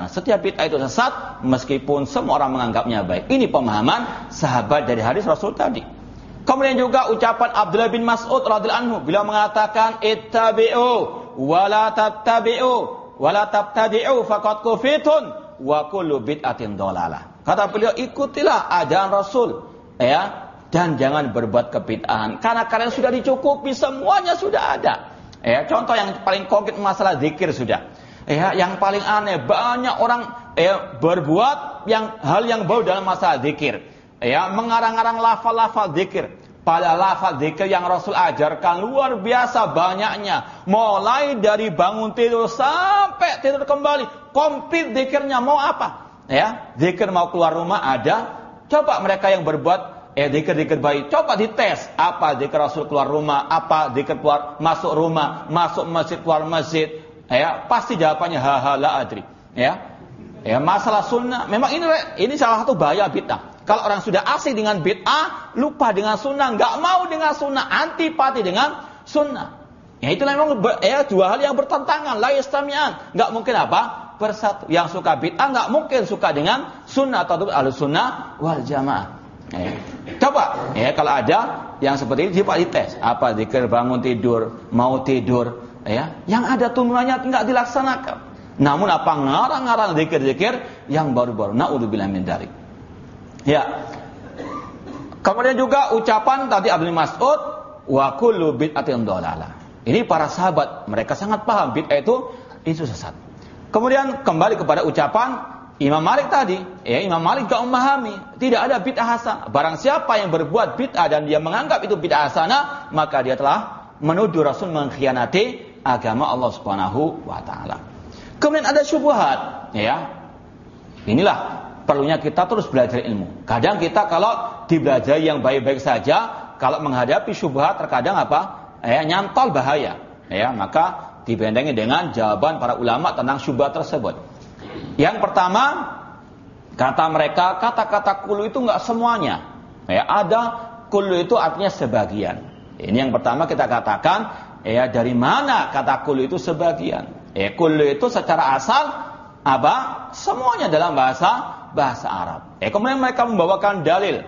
Setiap bid'ah itu sesat meskipun semua orang menganggapnya baik. Ini pemahaman sahabat dari hadis Rasul tadi. Kemudian juga ucapan Abdullah bin Mas'ud radhiyallahu anhu beliau mengatakan ittabi'u wa la tattabi'u wa la tabtadi'u faqad kufitun wa kullu bid'atin dolalah. Kata beliau ikutilah ajaran Rasul ya dan jangan berbuat kebid'ahan karena kalian sudah dicukupi semuanya sudah ada. Ya, contoh yang paling konkret masalah zikir sudah. Ya, yang paling aneh banyak orang ya, berbuat yang hal yang bau dalam masalah zikir ya mengarang-arang lafal-lafal zikir. Pada lafal zikir yang Rasul ajarkan luar biasa banyaknya. Mulai dari bangun tidur sampai tidur kembali. Komplit zikirnya mau apa? Ya, zikir mau keluar rumah ada. Coba mereka yang berbuat eh zikir-zikir baik. Coba dites apa zikir Rasul keluar rumah, apa zikir keluar masuk rumah, masuk masjid keluar masjid. Ya, pasti jawabannya ha ha la adri. Ya. Ya, masalah sunnah memang ini ini salah satu bahaya bid'ah. Kalau orang sudah asing dengan bid'ah, lupa dengan sunnah, nggak mau dengan sunnah, antipati dengan sunnah. Ya itu memang ya dua hal yang bertentangan, la yastami'an. Nggak mungkin apa? Bersatu. Yang suka bid'ah nggak mungkin suka dengan sunnah atau ahlu sunnah wal jamaah. Ya. Coba, ya kalau ada yang seperti ini coba dites. Apa zikir bangun tidur, mau tidur, ya. Yang ada tuntunannya nggak dilaksanakan. Namun apa ngarang-ngarang zikir-zikir yang baru-baru. Naudzubillah min dzalik. Ya. Kemudian juga ucapan tadi Abdul Mas'ud wa kullu bid'atin. Ini para sahabat, mereka sangat paham bid'ah itu itu sesat. Kemudian kembali kepada ucapan Imam Malik tadi, ya Imam Malik gak memahami, tidak ada bid'ah hasan. Barang siapa yang berbuat bid'ah dan dia menganggap itu bid'ah hasanah, maka dia telah menuduh Rasul mengkhianati agama Allah Subhanahu wa taala. Kemudian ada syubhat, ya. Inilah perlunya kita terus belajar ilmu. Kadang kita kalau dibelajar yang baik-baik saja, kalau menghadapi syubhat terkadang apa? Ya, nyantol bahaya. Ya, maka dibendengi dengan jawaban para ulama tentang syubhat tersebut. Yang pertama, kata mereka kata-kata kulu itu enggak semuanya. Ya, ada kulu itu artinya sebagian. Ini yang pertama kita katakan, ya dari mana kata kulu itu sebagian? Ya, kulu itu secara asal apa? Semuanya dalam bahasa bahasa Arab. Ya, kemudian mereka membawakan dalil.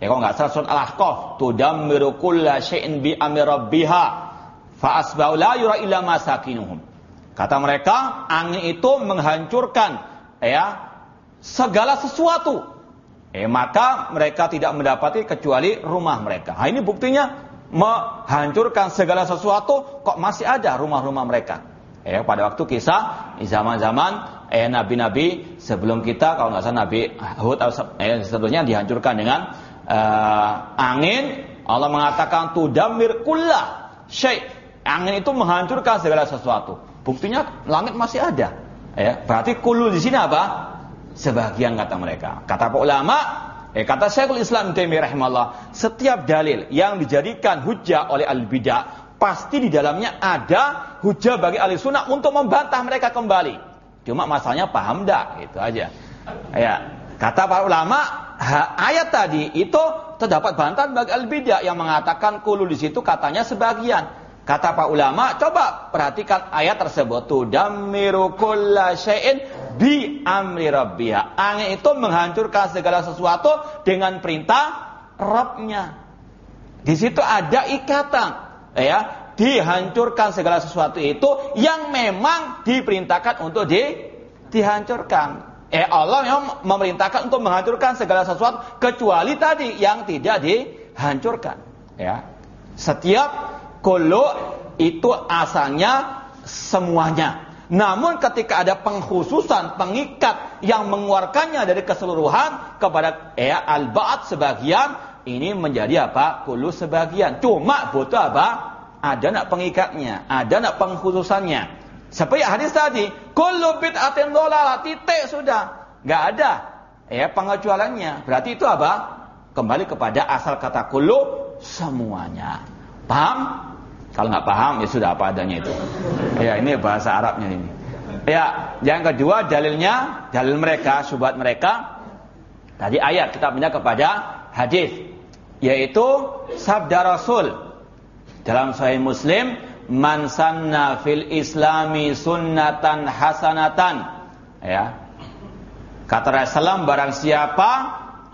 Ya, kalau nggak salah surat Al-Ahqaf, tudammiru kulla syai'in bi amri rabbiha fa la yura illa masakinuhum. Kata mereka, angin itu menghancurkan ya segala sesuatu. Eh, maka mereka tidak mendapati kecuali rumah mereka. Nah, ini buktinya menghancurkan segala sesuatu kok masih ada rumah-rumah mereka. Ya, pada waktu kisah zaman-zaman eh nabi-nabi sebelum kita kalau nggak salah Nabi Hud eh, seterusnya dihancurkan dengan uh, angin. Allah mengatakan tudamir kullah syai. Angin itu menghancurkan segala sesuatu. Buktinya langit masih ada. Ya, berarti kulu di sini apa? Sebagian kata mereka. Kata para ulama, eh, kata Syekhul Islam Taimiyah rahimahullah, setiap dalil yang dijadikan hujah oleh al-bidah pasti di dalamnya ada hujah bagi ahli sunnah untuk membantah mereka kembali. Cuma masalahnya paham dak, itu aja. Ya, kata para ulama, ayat tadi itu terdapat bantahan bagi al bidah yang mengatakan kulu di situ katanya sebagian. Kata para ulama, coba perhatikan ayat tersebut. Tudammiru kulla syai'in bi amri rabbiha. Angin itu menghancurkan segala sesuatu dengan perintah Rabbnya. Di situ ada ikatan ya dihancurkan segala sesuatu itu yang memang diperintahkan untuk di, dihancurkan. Eh Allah memang memerintahkan untuk menghancurkan segala sesuatu kecuali tadi yang tidak dihancurkan. Ya. Setiap kolo itu asalnya semuanya. Namun ketika ada pengkhususan, pengikat yang mengeluarkannya dari keseluruhan kepada ya al-ba'at sebagian, ini menjadi apa? Kulu sebagian. Cuma butuh apa? Ada nak pengikatnya, ada nak pengkhususannya. Seperti hadis tadi, kullu bid'atin dhalalah, titik sudah. Enggak ada ya pengecualiannya. Berarti itu apa? Kembali kepada asal kata kullu semuanya. Paham? Kalau nggak paham ya sudah apa adanya itu. Ya ini bahasa Arabnya ini. Ya, yang kedua dalilnya, dalil mereka, subhat mereka. Tadi ayat kita pindah kepada hadis, yaitu sabda Rasul dalam Sahih Muslim, "Man sanna fil Islami sunnatan hasanatan." Ya. Kata Rasulullah barang siapa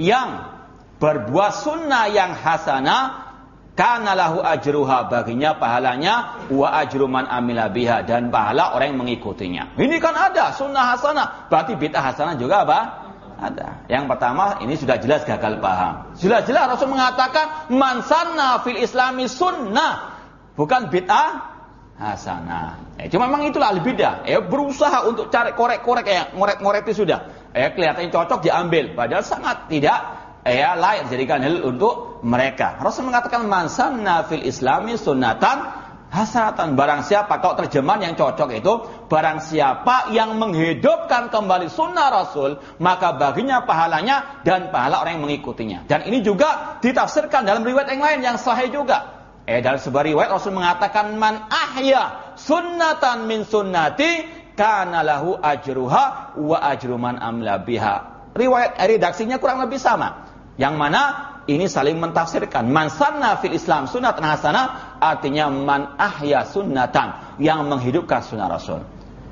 yang berbuat sunnah yang hasanah karena lahu ajruha baginya pahalanya wa ajru man amila biha dan pahala orang yang mengikutinya. Ini kan ada sunnah hasanah, berarti bid'ah hasanah juga apa? Ada. Yang pertama ini sudah jelas gagal paham. Jelas-jelas Rasul mengatakan man sanna fil islami sunnah, bukan bid'ah hasanah. Eh, cuma memang itulah al bidah. Eh, berusaha untuk cari korek-korek ya, ngorek-ngorek itu sudah. Eh, kelihatannya cocok diambil, padahal sangat tidak ya layak dijadikan hal untuk mereka. Rasul mengatakan mansanna fil islami sunnatan hasanatan barang siapa kalau terjemahan yang cocok itu barang siapa yang menghidupkan kembali sunnah Rasul maka baginya pahalanya dan pahala orang yang mengikutinya. Dan ini juga ditafsirkan dalam riwayat yang lain yang sahih juga. Eh dalam sebuah riwayat Rasul mengatakan man ahya sunnatan min sunnati kana lahu ajruha wa ajru man amla biha. Riwayat redaksinya kurang lebih sama. Yang mana ini saling mentafsirkan. Man sanna fil Islam sunnatan hasanah artinya man ahya sunnatan yang menghidupkan sunnah Rasul.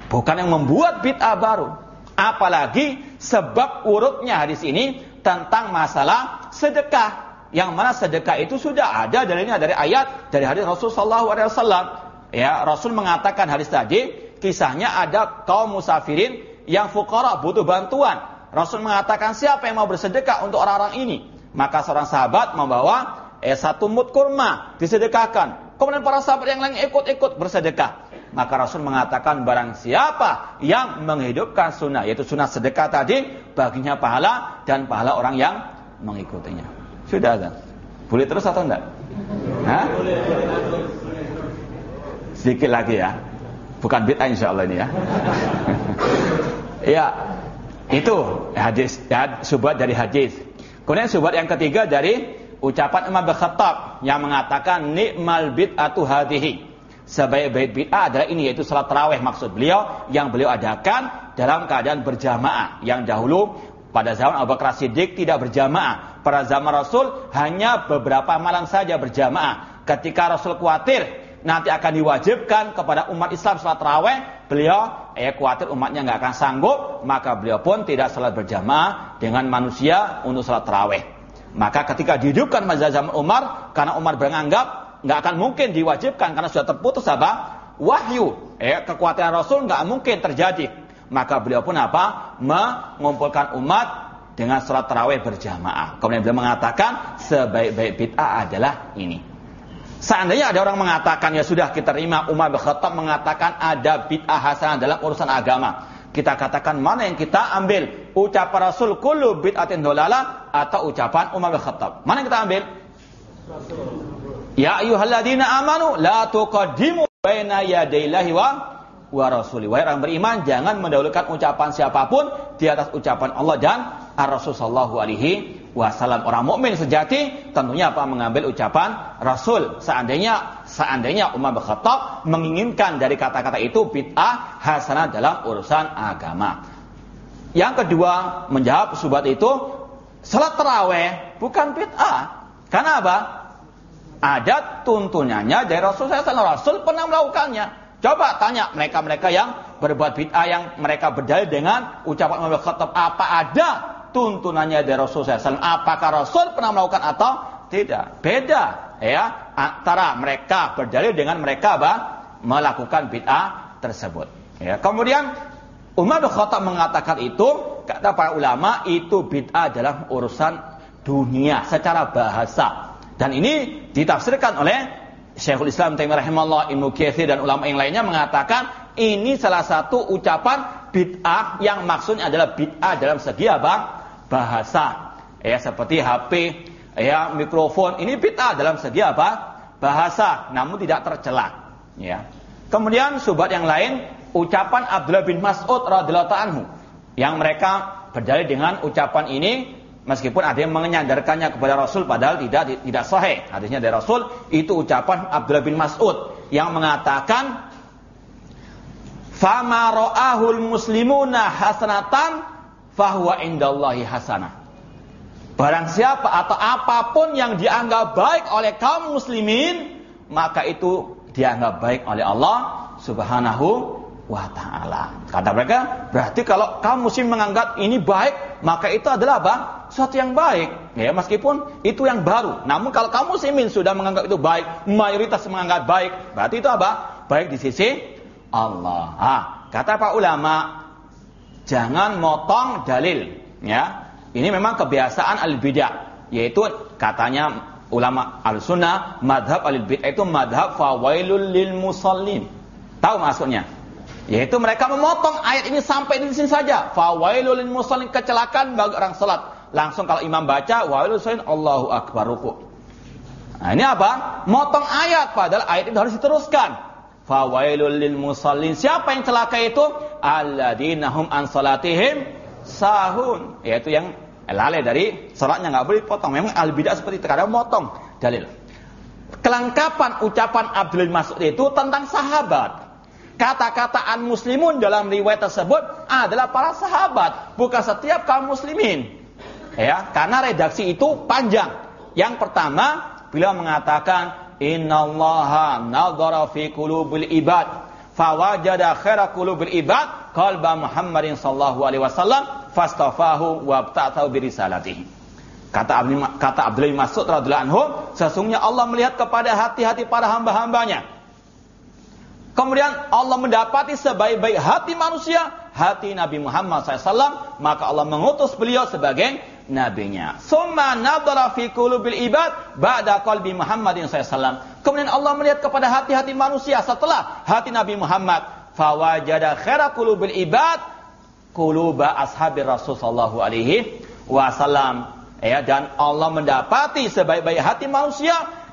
Bukan yang membuat bid'ah baru. Apalagi sebab urutnya hadis ini tentang masalah sedekah. Yang mana sedekah itu sudah ada dalilnya dari ayat dari hadis Rasul sallallahu alaihi wasallam. Ya, Rasul mengatakan hadis tadi kisahnya ada kaum musafirin yang fukara butuh bantuan Rasul mengatakan siapa yang mau bersedekah untuk orang-orang ini? Maka seorang sahabat membawa eh, satu mut kurma disedekahkan. Kemudian para sahabat yang lain ikut-ikut bersedekah. Maka Rasul mengatakan barang siapa yang menghidupkan sunnah, yaitu sunnah sedekah tadi, baginya pahala dan pahala orang yang mengikutinya. Sudah kan? Boleh terus atau enggak? Hah? Sedikit lagi ya. Bukan bid'ah insya Allah ini ya. ya, itu hadis ya, subhat dari hadis. Kemudian subhat yang ketiga dari ucapan Imam Khattab yang mengatakan nikmal bid'atu hadhihi. Sebaik-baik bid'ah adalah ini yaitu salat tarawih maksud beliau yang beliau adakan dalam keadaan berjamaah. Yang dahulu pada zaman Abu Bakar Siddiq tidak berjamaah. Pada zaman Rasul hanya beberapa malam saja berjamaah. Ketika Rasul khawatir nanti akan diwajibkan kepada umat Islam salat tarawih, beliau eh khawatir umatnya nggak akan sanggup, maka beliau pun tidak salat berjamaah dengan manusia untuk salat tarawih. Maka ketika dihidupkan pada zaman Umar, karena Umar beranggap nggak akan mungkin diwajibkan karena sudah terputus apa? Wahyu. Eh, kekuatan Rasul nggak mungkin terjadi. Maka beliau pun apa? Mengumpulkan umat dengan salat tarawih berjamaah. Kemudian beliau mengatakan sebaik-baik bid'ah adalah ini. Seandainya ada orang mengatakan ya sudah kita terima Umar bin mengatakan ada bid'ah hasanah dalam urusan agama. Kita katakan mana yang kita ambil? Ucapan Rasul kullu bid'atin dolala atau ucapan Umar bin Khattab? Mana yang kita ambil? Ya ayyuhalladzina amanu la tuqaddimu baina yadayillahi wa wa rasuli. Wahai orang beriman, jangan mendahulukan ucapan siapa pun di atas ucapan Allah dan Ar-Rasul sallallahu alaihi wasallam orang mukmin sejati tentunya apa mengambil ucapan Rasul seandainya seandainya Umar bin Khattab menginginkan dari kata-kata itu bid'ah hasanah dalam urusan agama. Yang kedua menjawab subat itu salat taraweh bukan bid'ah. Karena apa? Ada tuntunannya dari Rasul SAW. Rasul pernah melakukannya. Coba tanya mereka-mereka yang berbuat bid'ah yang mereka berdalil dengan ucapan Umar Khattab apa ada tuntunannya dari Rasul SAW. Apakah Rasul pernah melakukan atau tidak? Beda ya antara mereka berdalil dengan mereka apa? melakukan bid'ah tersebut. Ya. Kemudian Umar bin Khattab mengatakan itu kata para ulama itu bid'ah dalam urusan dunia secara bahasa. Dan ini ditafsirkan oleh Syekhul Islam Taimiyah rahimahullah Ibnu Katsir dan ulama yang lainnya mengatakan ini salah satu ucapan bid'ah yang maksudnya adalah bid'ah dalam segi apa? Bahasa. Ya seperti HP, ya mikrofon ini bid'ah dalam segi apa? Bahasa, namun tidak tercela. Ya. Kemudian subat yang lain, ucapan Abdullah bin Mas'ud radhiyallahu anhu yang mereka berdalil dengan ucapan ini meskipun ada yang menyandarkannya kepada Rasul padahal tidak tidak sahih. Hadisnya dari Rasul itu ucapan Abdullah bin Mas'ud yang mengatakan Fama ra'ahul muslimuna hasanatan fahuwa indallahi hasanah. Barang siapa atau apa pun yang dianggap baik oleh kaum muslimin, maka itu dianggap baik oleh Allah Subhanahu wa taala. Kata mereka, berarti kalau kaum muslim menganggap ini baik, maka itu adalah apa? Suatu yang baik. Ya, meskipun itu yang baru. Namun kalau kaum muslimin sudah menganggap itu baik, mayoritas menganggap baik, berarti itu apa? Baik di sisi Allah. Ah, kata Pak ulama, jangan motong dalil, ya. Ini memang kebiasaan al-bidah, yaitu katanya ulama al-sunnah, madhab al-bidah itu madhab fawailul lil musallin. Tahu maksudnya? Yaitu mereka memotong ayat ini sampai di sini saja. Fawailul lil kecelakaan bagi orang salat. Langsung kalau imam baca wailul Allahu akbar ruku. Nah, ini apa? Motong ayat padahal ayat itu harus diteruskan. Fawailul lil musallin. Siapa yang celaka itu? Alladzina hum an salatihim sahun. Yaitu yang lalai dari salatnya nggak boleh potong. Memang al bidah seperti itu kadang motong dalil. Kelengkapan ucapan Abdul Mas'ud itu tentang sahabat. Kata-kataan muslimun dalam riwayat tersebut adalah para sahabat, bukan setiap kaum muslimin. Ya, karena redaksi itu panjang. Yang pertama, beliau mengatakan innallaha nadhara fi qulubil ibad fawajada khaira qulubil ibad qalba Muhammadin sallallahu alaihi wasallam fastafahu wa bta'tahu bi risalatihi kata kata Abdullah Mas'ud radhiyallahu anhu sesungguhnya Allah melihat kepada hati-hati para hamba-hambanya Kemudian Allah mendapati sebaik-baik hati manusia, hati Nabi Muhammad SAW, maka Allah mengutus beliau sebagai nabinya. Summa nadara fi qulubil ibad ba'da qalbi Muhammadin sallallahu Kemudian Allah melihat kepada hati-hati manusia setelah hati Nabi Muhammad. Fawajada khaira qulubil ibad quluba ashabi Rasul sallallahu alaihi wasallam. Ya, dan Allah mendapati sebaik-baik hati manusia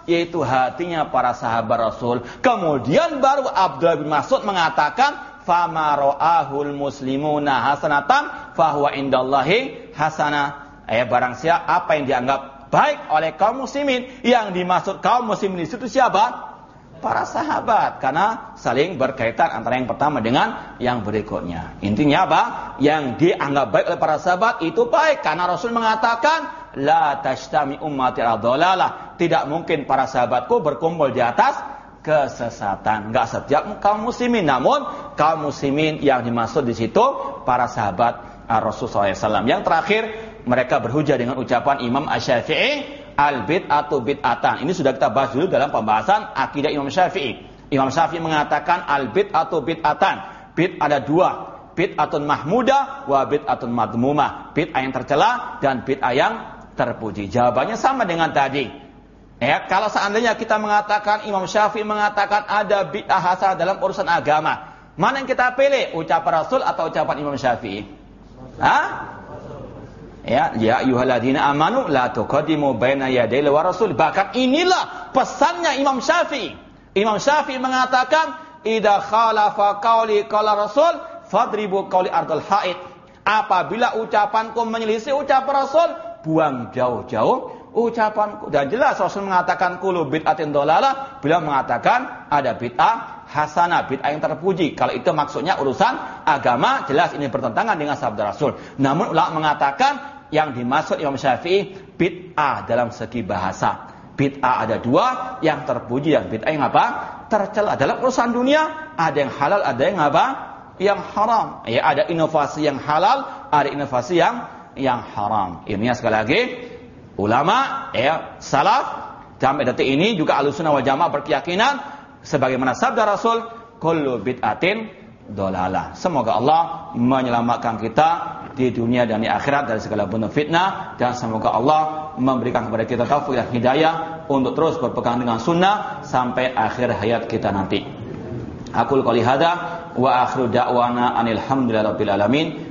yaitu hatinya para sahabat Rasul. Kemudian baru Abdullah bin Mas'ud mengatakan fama ra'ahul muslimuna hasanatan fahuwa indallahi hasanah Eh barang siapa apa yang dianggap baik oleh kaum muslimin, yang dimaksud kaum muslimin di situ siapa? Para sahabat karena saling berkaitan antara yang pertama dengan yang berikutnya. Intinya apa? Yang dianggap baik oleh para sahabat itu baik karena Rasul mengatakan la tashtami ummati adolalah. Tidak mungkin para sahabatku berkumpul di atas kesesatan. Enggak setiap kaum muslimin, namun kaum muslimin yang dimaksud di situ para sahabat Rasul SAW. Yang terakhir mereka berhujah dengan ucapan Imam Asy-Syafi'i al atau bid'atan. Ini sudah kita bahas dulu dalam pembahasan akidah Imam Syafi'i. Imam Syafi'i mengatakan al atau bid'atan. Bid ada dua, bid'atun mahmuda wa bid'atun madmumah. Bid'ah yang tercela dan bid'ah yang terpuji. Jawabannya sama dengan tadi. Ya, kalau seandainya kita mengatakan Imam Syafi'i mengatakan ada bid'ah hasanah dalam urusan agama, mana yang kita pilih? Ucapan Rasul atau ucapan Imam Syafi'i? Hah? Ya, ya ayyuhalladzina amanu la tuqaddimu baina yaday wa rasul. Bahkan inilah pesannya Imam Syafi'i. Imam Syafi'i mengatakan, "Idza khalafa qauli qala rasul, fadribu qauli ardal haid." Apabila ucapanku menyelisih ucapan Rasul, buang jauh-jauh ucapanku. Dan jelas Rasul mengatakan kulu bid'atin dolalah, beliau mengatakan ada bid'ah hasanah, bid'ah yang terpuji. Kalau itu maksudnya urusan agama, jelas ini bertentangan dengan sabda Rasul. Namun ulama mengatakan yang dimaksud Imam Syafi'i bid'ah dalam segi bahasa. Bid'ah ada dua, yang terpuji yang bid'ah yang apa? Tercela. Dalam urusan dunia ada yang halal, ada yang apa? Yang haram. Ya, ada inovasi yang halal, ada inovasi yang yang haram. Ini sekali lagi ulama ya salaf sampai detik ini juga Ahlussunnah wal Jamaah berkeyakinan sebagaimana sabda Rasul kullu bid'atin dolalah. Semoga Allah menyelamatkan kita di dunia dan di akhirat dari segala bentuk fitnah dan semoga Allah memberikan kepada kita taufik dan hidayah untuk terus berpegang dengan sunnah sampai akhir hayat kita nanti. Aku qouli hada wa akhiru da'wana anil hamdulillahi rabbil alamin.